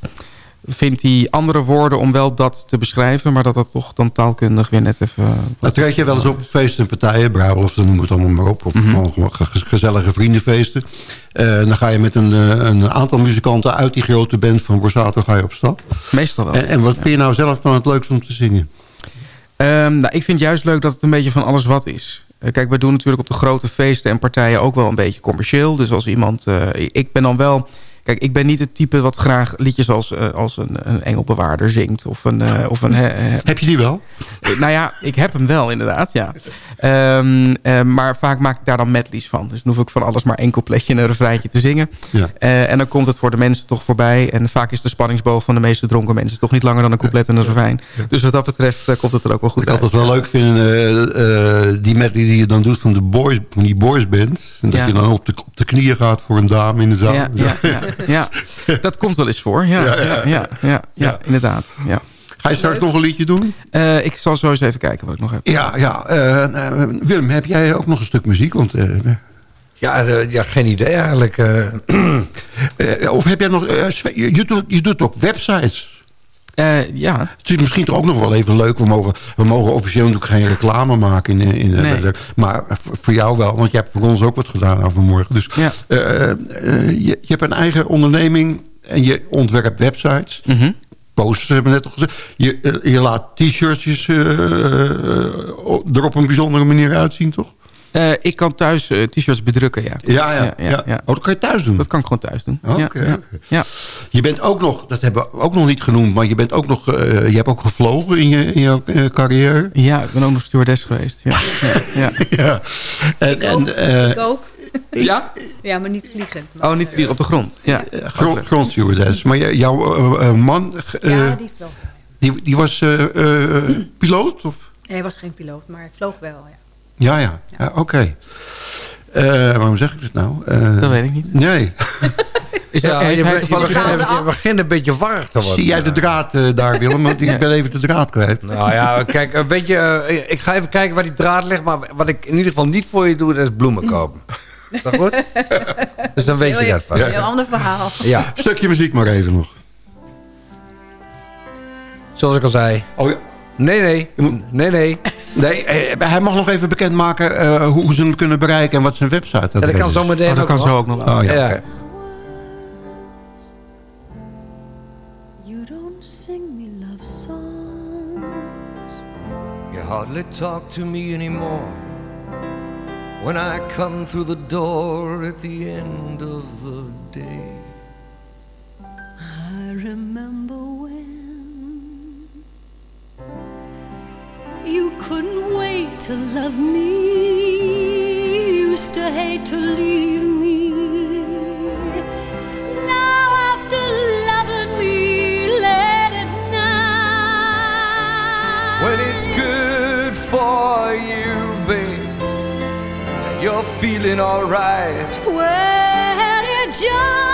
vindt hij andere woorden om wel dat te beschrijven... maar dat dat toch dan taalkundig weer net even... Nou, treed je wel eens op feesten en partijen, bruiloften, noem het allemaal maar op. Of Mhm. gewoon, gewoon ge- gezellige vriendenfeesten. Eh, dan ga je met een, eh, een aantal muzikanten uit die grote band van Borsato ga je op stap. Meestal wel. En, en wat vind je nou zelf dan het leukst om te zingen? Ehm, nou, ik vind juist leuk dat het een beetje van alles wat is. Eh, kijk, we doen natuurlijk op de grote feesten en partijen ook wel een beetje commercieel. Dus als iemand... eh, ik ben dan wel... Kijk, ik ben niet het type wat graag liedjes als, eh, als een, een engelbewaarder zingt. Of een... eh, of een heb je die wel? nou ja, ik heb hem wel inderdaad, ja. Ehm, eh, maar vaak maak ik daar dan medleys van. Dus dan hoef ik van alles maar één coupletje en een refreintje te zingen. Ja. Eh, en dan komt het voor de mensen toch voorbij. En vaak is de spanningsboog van de meeste dronken mensen... toch niet langer dan een couplet en een refrein. Dus wat dat betreft eh, komt het er ook wel goed Ik uit. altijd wel leuk vinden, eh, eh, die medley die je dan doet van, de boys, van die boysband. En dat Ja. je dan op de, op de knieën gaat voor een dame in de zaal. Ja, ja, ja, dat komt wel eens voor. Ja, ja, ja, ja, ja, Ja. inderdaad. Ja. Ga je straks nog een liedje doen? Eh, ik zal zo eens even kijken wat ik nog heb. Ja, ja. eh, eh, Willem, heb jij ook nog een stuk muziek? Want, eh, Ja, ja, geen idee eigenlijk. eh. eh, of heb jij nog... je, je doet, je doet ook websites. Ja. Het is misschien toch ook nog wel even leuk. We mogen, we mogen officieel natuurlijk geen reclame maken. In, in, Nee. de- maar voor jou wel. Want je hebt voor ons ook wat gedaan aan vanmorgen. Dus Ja. eh, eh, je, je hebt een eigen onderneming. En je ontwerpt websites. Mhm. Posters hebben we net al gezegd. Je, eh, je laat t-shirtjes eh, eh, er op een bijzondere manier uitzien, toch? Eh, ik kan thuis eh, t-shirts bedrukken, ja. Ja, ja, ja. Oh, dat kan je thuis doen? Dat kan ik gewoon thuis doen. Oké, ja, oké. ja, ja. Je bent ook nog, dat hebben we ook nog niet genoemd... maar je, bent ook nog, eh, je hebt ook gevlogen in je, in jouw eh, carrière. Ja, ik ben ook nog stewardess geweest. Ja, ja, ja. ja. En, en, eh, ik ook. Ja? Ja, maar niet vliegen. Oh, niet vliegen op de grond. Ja. grond, grondstewardess. Maar je- jouw man, eh, Ja, die vloog. die, die was eh, eh, piloot? Of? Hij was geen piloot, maar hij vloog wel. Ja. Ja, ja. ja Oké. Eh, waarom zeg ik dit nou? Eh, Dat weet ik niet. Nee. Is dat, Ja, je, begint, een beetje warrig te worden. Zie jij de draad eh, daar, Willem? Want ik ben even de draad kwijt. Nou ja, kijk, een beetje, ik ga even kijken waar die draad ligt. Maar wat ik in ieder geval niet voor je doe, dat is bloemen kopen. Is dat goed? Dus dan weet je dat vast. Een heel ander verhaal. Ja, Stukje muziek maar even nog. zoals ik al zei. Oh ja. Nee, nee. Nee, nee. Nee, eh, hij mag nog even bekendmaken eh, hoe ze hem kunnen bereiken en wat zijn website Ja, dat kan zo meteen Oh, dat ook kan nog. zo ook nog. Oh ja, Ja. oké. You don't sing me love songs. You hardly talk to me anymore when I come through the door at the end of the day. I remember you couldn't wait to love me, used to hate to leave me. Now after loving me late at night, When it's good for you, babe, and you're feeling alright. well, you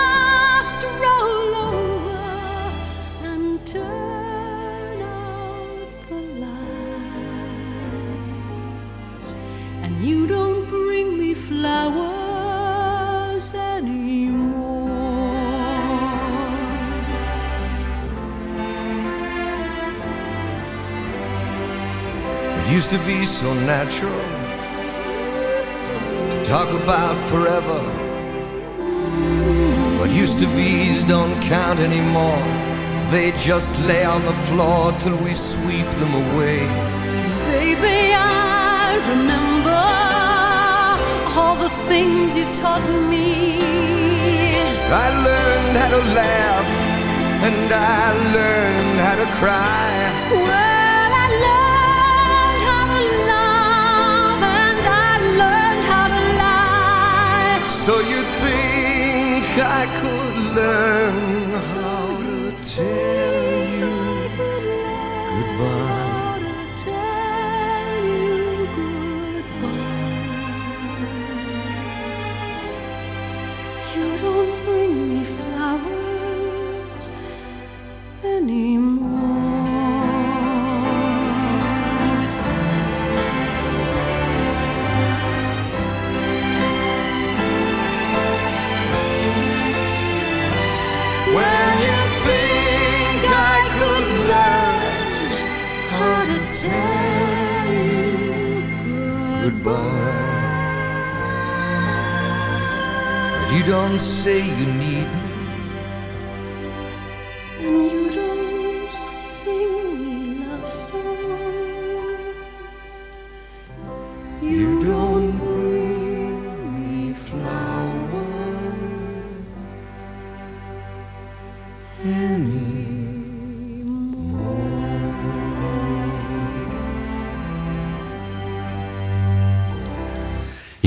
and you don't bring me flowers anymore. It used to be so natural to talk about forever. What used to be's don't count anymore. They just lay on the floor till we sweep them away. Baby, I remember all the things you taught me. I learned how to laugh and I learned how to cry. Well,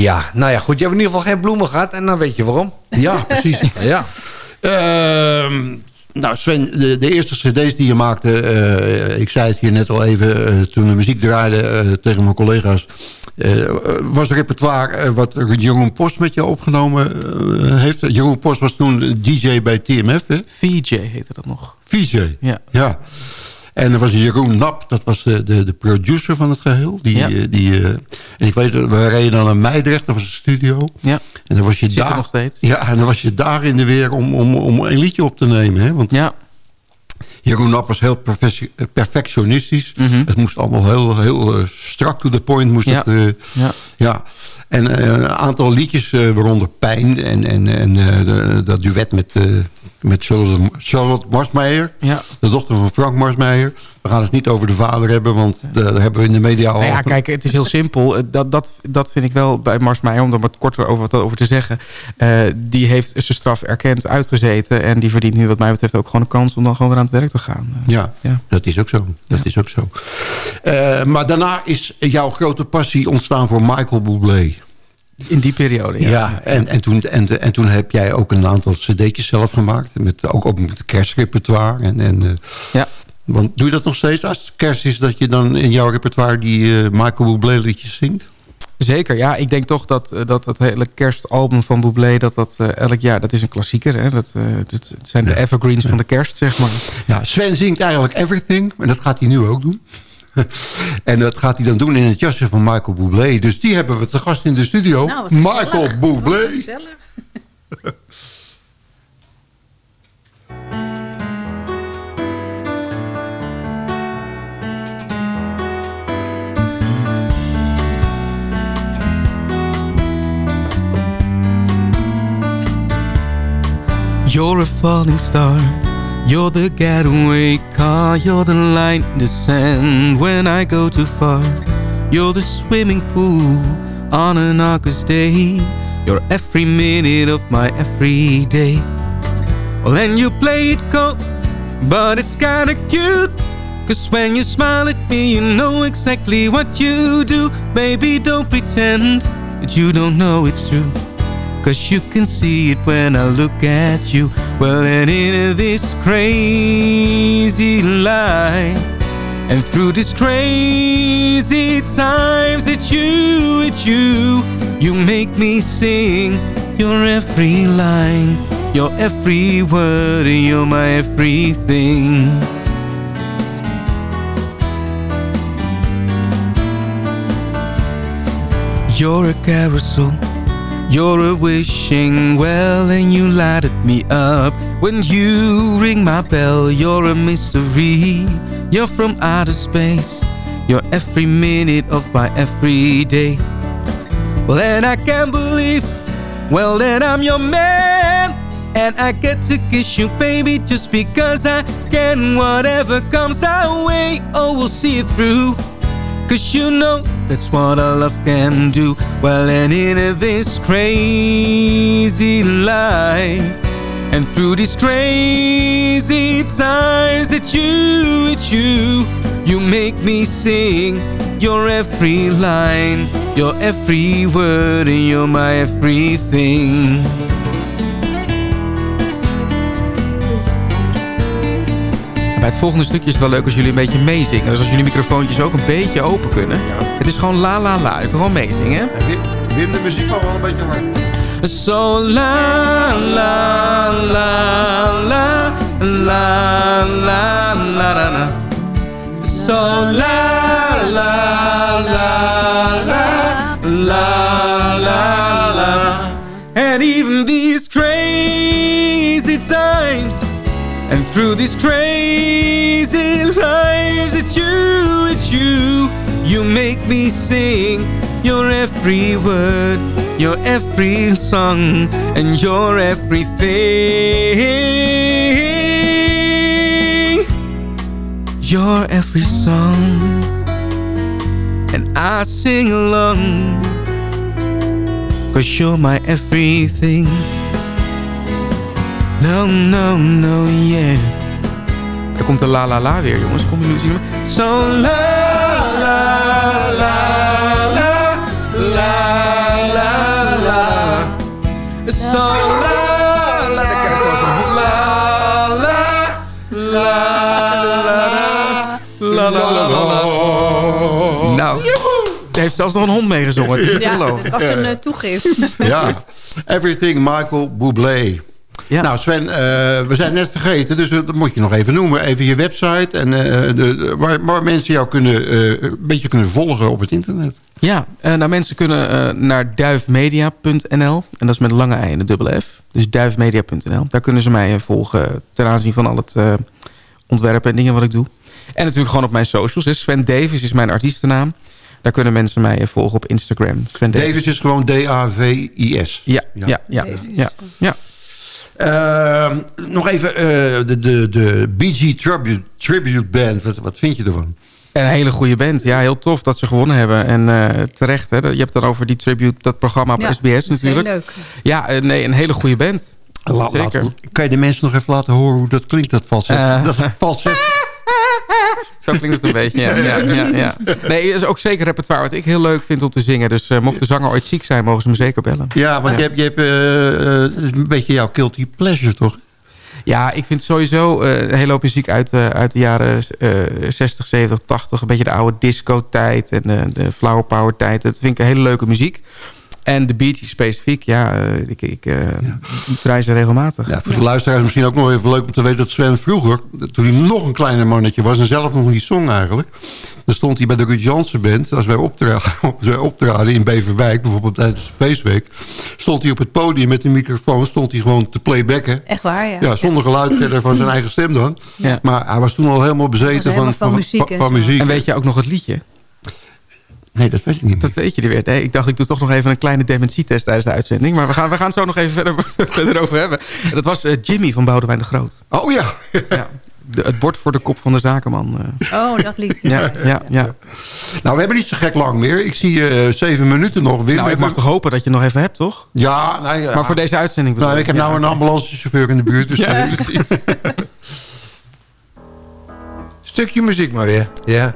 Ja, nou ja, goed. Je hebt in ieder geval geen bloemen gehad. En dan weet je waarom. Ja, precies. ja. Ehm, nou Sven, de, de eerste cd's die je maakte... eh, ik zei het hier net al even eh, toen de muziek draaide eh, tegen mijn collega's... eh, was repertoire wat Jeroen Post met je opgenomen heeft. Jeroen Post was toen DJ bij TMF, hè? VJ heette dat nog. VJ, Ja. ja. En er was Jeroen Nap, dat was de, de, de producer van het geheel. Die, Ja. eh, die, eh, en ik weet, we reden dan naar Meidrecht, dat was een studio. Ja. En dan was je daar nog steeds. Ja, en dan was je daar in de weer om, om, om een liedje op te nemen. Hè? Want ja. Jeroen Nap was heel perfec- perfectionistisch. Mhm. Het moest allemaal heel, heel eh, strak to the point. Moest Ja. het, eh, Ja. ja. En eh, een aantal liedjes, eh, waaronder Pijn en, en, en eh, dat duet met, eh, met Charlotte, Charlotte Marsmeijer. Ja. De dochter van Frank Marsmeijer. We gaan het niet over de vader hebben, want eh, daar hebben we in de media al... Nou ja, kijk, het is heel simpel. Eh, Dat, dat, dat vind ik wel bij Mars Meijer, om er wat korter over, wat over te zeggen. Eh, die heeft zijn straf erkend, uitgezeten. En die verdient nu wat mij betreft ook gewoon een kans om dan gewoon weer aan het werk te gaan. Ja, Ja. dat is ook zo. Dat is ook zo. Maar daarna is jouw grote passie ontstaan voor Michael Bublé. In die periode, ja. Ja, en, en, toen, en, en toen heb jij ook een aantal cd'tjes zelf gemaakt. Met, ook, ook met kerstrepertoire. En, en, eh, Ja. Want doe je dat nog steeds als het kerst is... dat je dan in jouw repertoire die eh, Michael Bublé liedjes zingt? Zeker, ja. Ik denk toch dat eh, dat, dat hele kerstalbum van Bublé... dat dat elk jaar, dat is een klassieker. Hè? Dat, dat zijn de evergreens van de kerst, zeg maar. Ja, Sven zingt eigenlijk everything. En dat gaat hij nu ook doen. en dat gaat hij dan doen in het jasje van Michael Bublé. Dus die hebben we te gast in de studio. Nou. Michael Bublé. You're a falling star. You're the getaway car. You're the line in the sand when I go too far. You're the swimming pool on an August day. You're every minute of my everyday. Well, and you play it cold, but it's kinda cute. Cause when you smile at me, you know exactly what you do. Baby, don't pretend that you don't know it's true. Cause you can see it when I look at you. Well, and in this crazy life, and through these crazy times, it's you, it's you. You make me sing your every line, your every word, you're my everything. You're a carousel You're a wishing well and you lighted me up. When you ring my bell You're a mystery. You're from outer space. You're every minute of my everyday Well and I can't believe Well that I'm your man. And I get to kiss you baby Just because I can. Whatever comes our way Oh we'll see it through. Cause you know that's what our love can do. Well and in this crazy life And through these crazy times It's you, it's you You make me sing Your every line Your every word And you're my everything Bij het volgende stukje is het wel leuk als jullie een beetje meezingen. Dus als jullie microfoontjes ook een beetje open kunnen. Het is gewoon la la la. Je kan gewoon meezingen. Wim, de muziek mag wel een beetje hard. So la la la la la la la la la So la la la la la la la And even these And through these crazy lives It's you, it's you You make me sing You're every word, you're every song, and you're everything. You're every song, and I sing along. Cause you're my everything. No, no, no, yeah. Er komt de la la la weer, jongens. Kom je nu zien? So la la la la la la la. So la la la la la la la la Nou, er heeft zelfs nog een hond meegezongen. Ja, dat was een eh, toegift. Ja, Everything Michael Bublé. Nou Sven, eh, we zijn net vergeten, dus dat moet je nog even noemen. Even je website en eh, de, de- waar, waar mensen jou kunnen, eh, een beetje kunnen volgen op het internet. Ja, eh, nou mensen kunnen eh, naar duifmedia.nl. En dat is met een lange ei en een dubbele F. Dus duifmedia.nl. Daar kunnen ze mij volgen ten aanzien van al het eh, ontwerpen en dingen wat ik doe. En natuurlijk gewoon op mijn socials. Dus Sven Davis is mijn artiestennaam. Daar kunnen mensen mij volgen op Instagram. Sven Davis. Davis is gewoon D-A-V-I-S. Ja, ja, ja, ja, ja. Ehm, nog even eh, de, de, de BG Tribute, Tribute Band. Wat, wat vind je ervan? Een hele goede band. Ja, heel tof dat ze gewonnen hebben. En eh, terecht, hè. Je hebt het dan over die tribute, dat programma op Ja, SBS natuurlijk. heel leuk. Ja, eh, nee, een hele goede band. Laat- laat- Zeker. kan je de mensen nog even laten horen hoe dat klinkt, dat falset? Eh. dat falset. Zo klinkt het een beetje, ja. ja, ja, ja. Nee, is ook zeker repertoire wat ik heel leuk vind om te zingen. Dus eh, mocht de zanger ooit ziek zijn, mogen ze me zeker bellen. Ja, want je hebt, je hebt eh, eh, een beetje jouw guilty pleasure, toch? Ja, ik vind sowieso een hele hoop muziek uit, uit de jaren eh 60, 70, 80. Een beetje de oude disco-tijd en de, de flower power tijd. Dat vind ik een hele leuke muziek. En de Bee Gees specifiek, ja, eh, ik, ik eh, draai ze regelmatig. Ja, voor de luisteraars misschien ook nog even leuk om te weten dat Sven vroeger, toen hij nog een kleiner mannetje was en zelf nog niet zong eigenlijk, dan stond hij bij de Ruud Jansen Band. Als wij optra als wij optraden in Beverwijk, bijvoorbeeld tijdens de feestweek, stond hij op het podium met een microfoon, stond hij gewoon te playbacken. Echt waar, ja. Ja, zonder geluid verder van zijn eigen stem dan. Ja. Maar hij was toen al helemaal bezeten helemaal van, van muziek en van zo. muziek. En weet je ook nog het liedje? Nee, dat weet ik niet. Dat weet je. Nee, ik dacht, ik doe toch nog even een kleine dementietest tijdens de uitzending. Maar we gaan, we gaan het zo nog even verder, verder over hebben. En dat was eh, Jimmy van Boudewijn de Groot. Oh ja. ja de, het bord voor de kop van de zakenman. eh. Oh, dat lied. Ja, ja, ja. Nou, we hebben niet zo gek lang meer. Ik zie eh, zeven minuten nog. Weer Nou, ik mag toch hopen dat je nog even hebt, toch? Ja, nou ja. Maar voor deze uitzending bedoel Nou, ik heb Ja, nou een ambulancechauffeur in de buurt. Dus Ja, precies. Stukje muziek maar weer. Ja.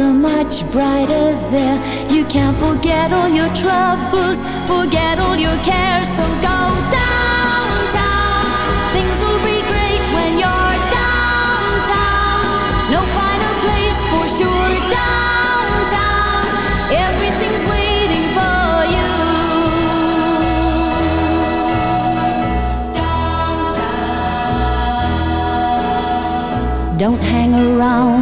are much brighter there. You can't forget all your troubles, forget all your cares. So go downtown. Things will be great when you're downtown. No finer place for sure. Downtown, everything's waiting for you. Downtown. Don't hang around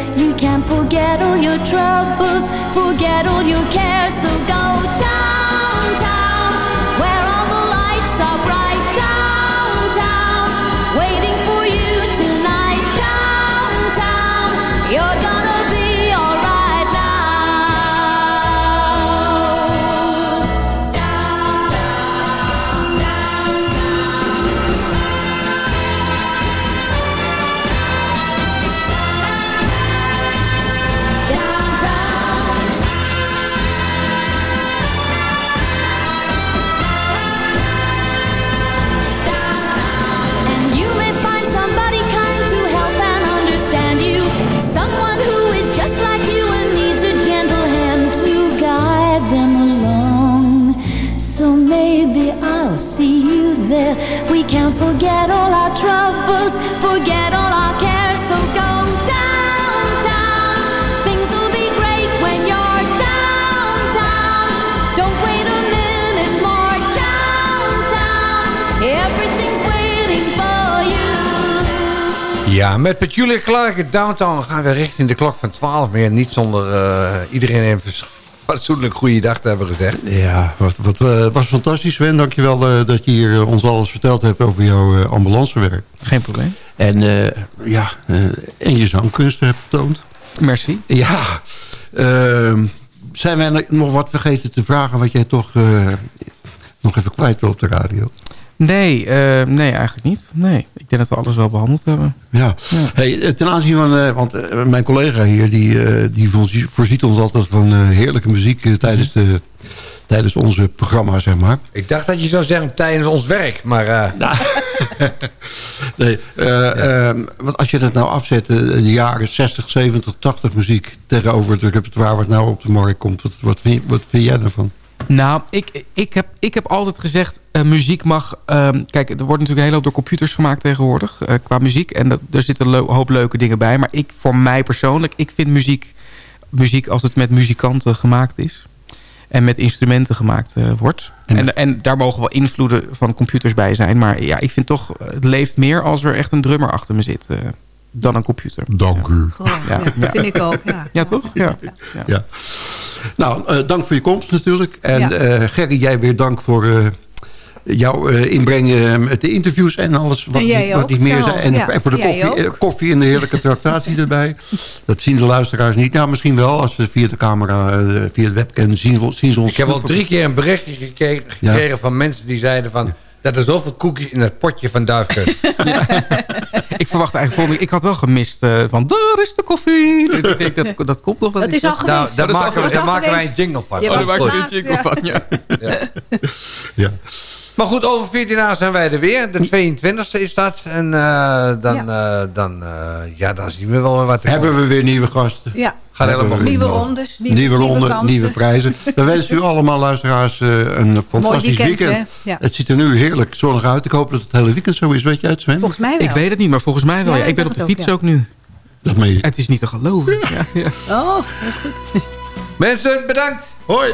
You can forget all your troubles, forget all your cares. So go downtown, We can forget all our troubles, forget all our cares. So go downtown. Things will be great when you're downtown. Don't wait a minute more. Downtown. Everything's waiting for you. Ja, met Petulia Clark Downtown gaan we richting de klok van 12 meer. Niet zonder eh, iedereen even fatsoenlijk goede dag te hebben gezegd. Ja, wat, wat, eh, het was fantastisch Sven. Dankjewel uh, dat je hier eh, ons alles verteld hebt over jouw uh, ambulancewerk. Geen probleem. En eh, ja, en je zangkunsten hebt vertoond. Merci. Ja. ehm, zijn wij nog wat vergeten te vragen wat jij toch nog even kwijt wil op de radio? Nee, uh, nee, eigenlijk niet. Nee, ik denk dat we alles wel behandeld hebben. Ja, ja. Hey, ten aanzien van... Uh, want uh, mijn collega hier, die, die voorziet ons altijd van heerlijke muziek tijdens, de, tijdens onze programma, zeg maar. Ik dacht dat je zou zeggen tijdens ons werk, maar... Nee, ja. want als je dat nou afzet, de jaren 60, 70, 80 muziek... tegenover het repertoire wat nou op de markt komt, wat, wat, vind, wat vind jij daarvan? Nou, ik, ik, heb, ik heb altijd gezegd, uh, muziek mag... Uh, kijk, er wordt natuurlijk een hele hoop door computers gemaakt tegenwoordig... Uh, qua muziek. En dat, er zitten een hoop leuke dingen bij. Maar ik, voor mij persoonlijk, ik vind muziek... muziek als het met muzikanten gemaakt is... en met instrumenten gemaakt uh, wordt. Ja. En, en daar mogen wel invloeden van computers bij zijn. Maar ja, ik vind toch, het leeft meer als er echt een drummer achter me zit... dan een computer. Dank u. Goh, ja. ja, dat vind ik ook, ja. Ja, toch? Ja. ja. ja. Nou, uh, dank voor je komst natuurlijk. En ja. uh, Gerry, jij weer dank voor uh, jouw inbrengen met de interviews en alles wat, en wat niet meer zijn. En, ja. en, voor de koffie, koffie en de heerlijke tractatie erbij. Dat zien de luisteraars niet. Nou, misschien wel als ze via de camera, via de webcam zien, zien ze ons. Ik heb al drie keer een berichtje gekregen, gekregen ja. van mensen die zeiden van... dat er zoveel koekjes in het potje van Duifke. ja. ik verwacht eigenlijk Ik had wel gemist uh, van daar is de koffie. ik denk, dat, dat komt nog wel. Dat is al nou, daar dat maken, we, maken wij een jingle van. Oh, daar maken we een jingle van, ja. ja. Maar goed, over 14 dagen zijn wij er weer. De 22e is dat. En uh, dan, ja. Uh, dan, ja, dan zien we wel wat. Hebben we weer nieuwe gasten. Ja. Gaat helemaal goed. Nieuwe rondes. Nieuwe, nieuwe ronde, nieuwe, nieuwe prijzen. We wensen u allemaal, luisteraars, een fantastisch weekend. weekend. Ja. Het ziet er nu heerlijk zonnig uit. Ik hoop dat het hele weekend zo is. Weet jij het, Sven? Volgens mij wel. Ik weet het niet, maar volgens mij wel. Ja, ik ben op de fiets ook, ook nu. Dat meen je. Het is niet te geloven. Ja, ja. Oh, heel goed. Mensen, bedankt. Hoi.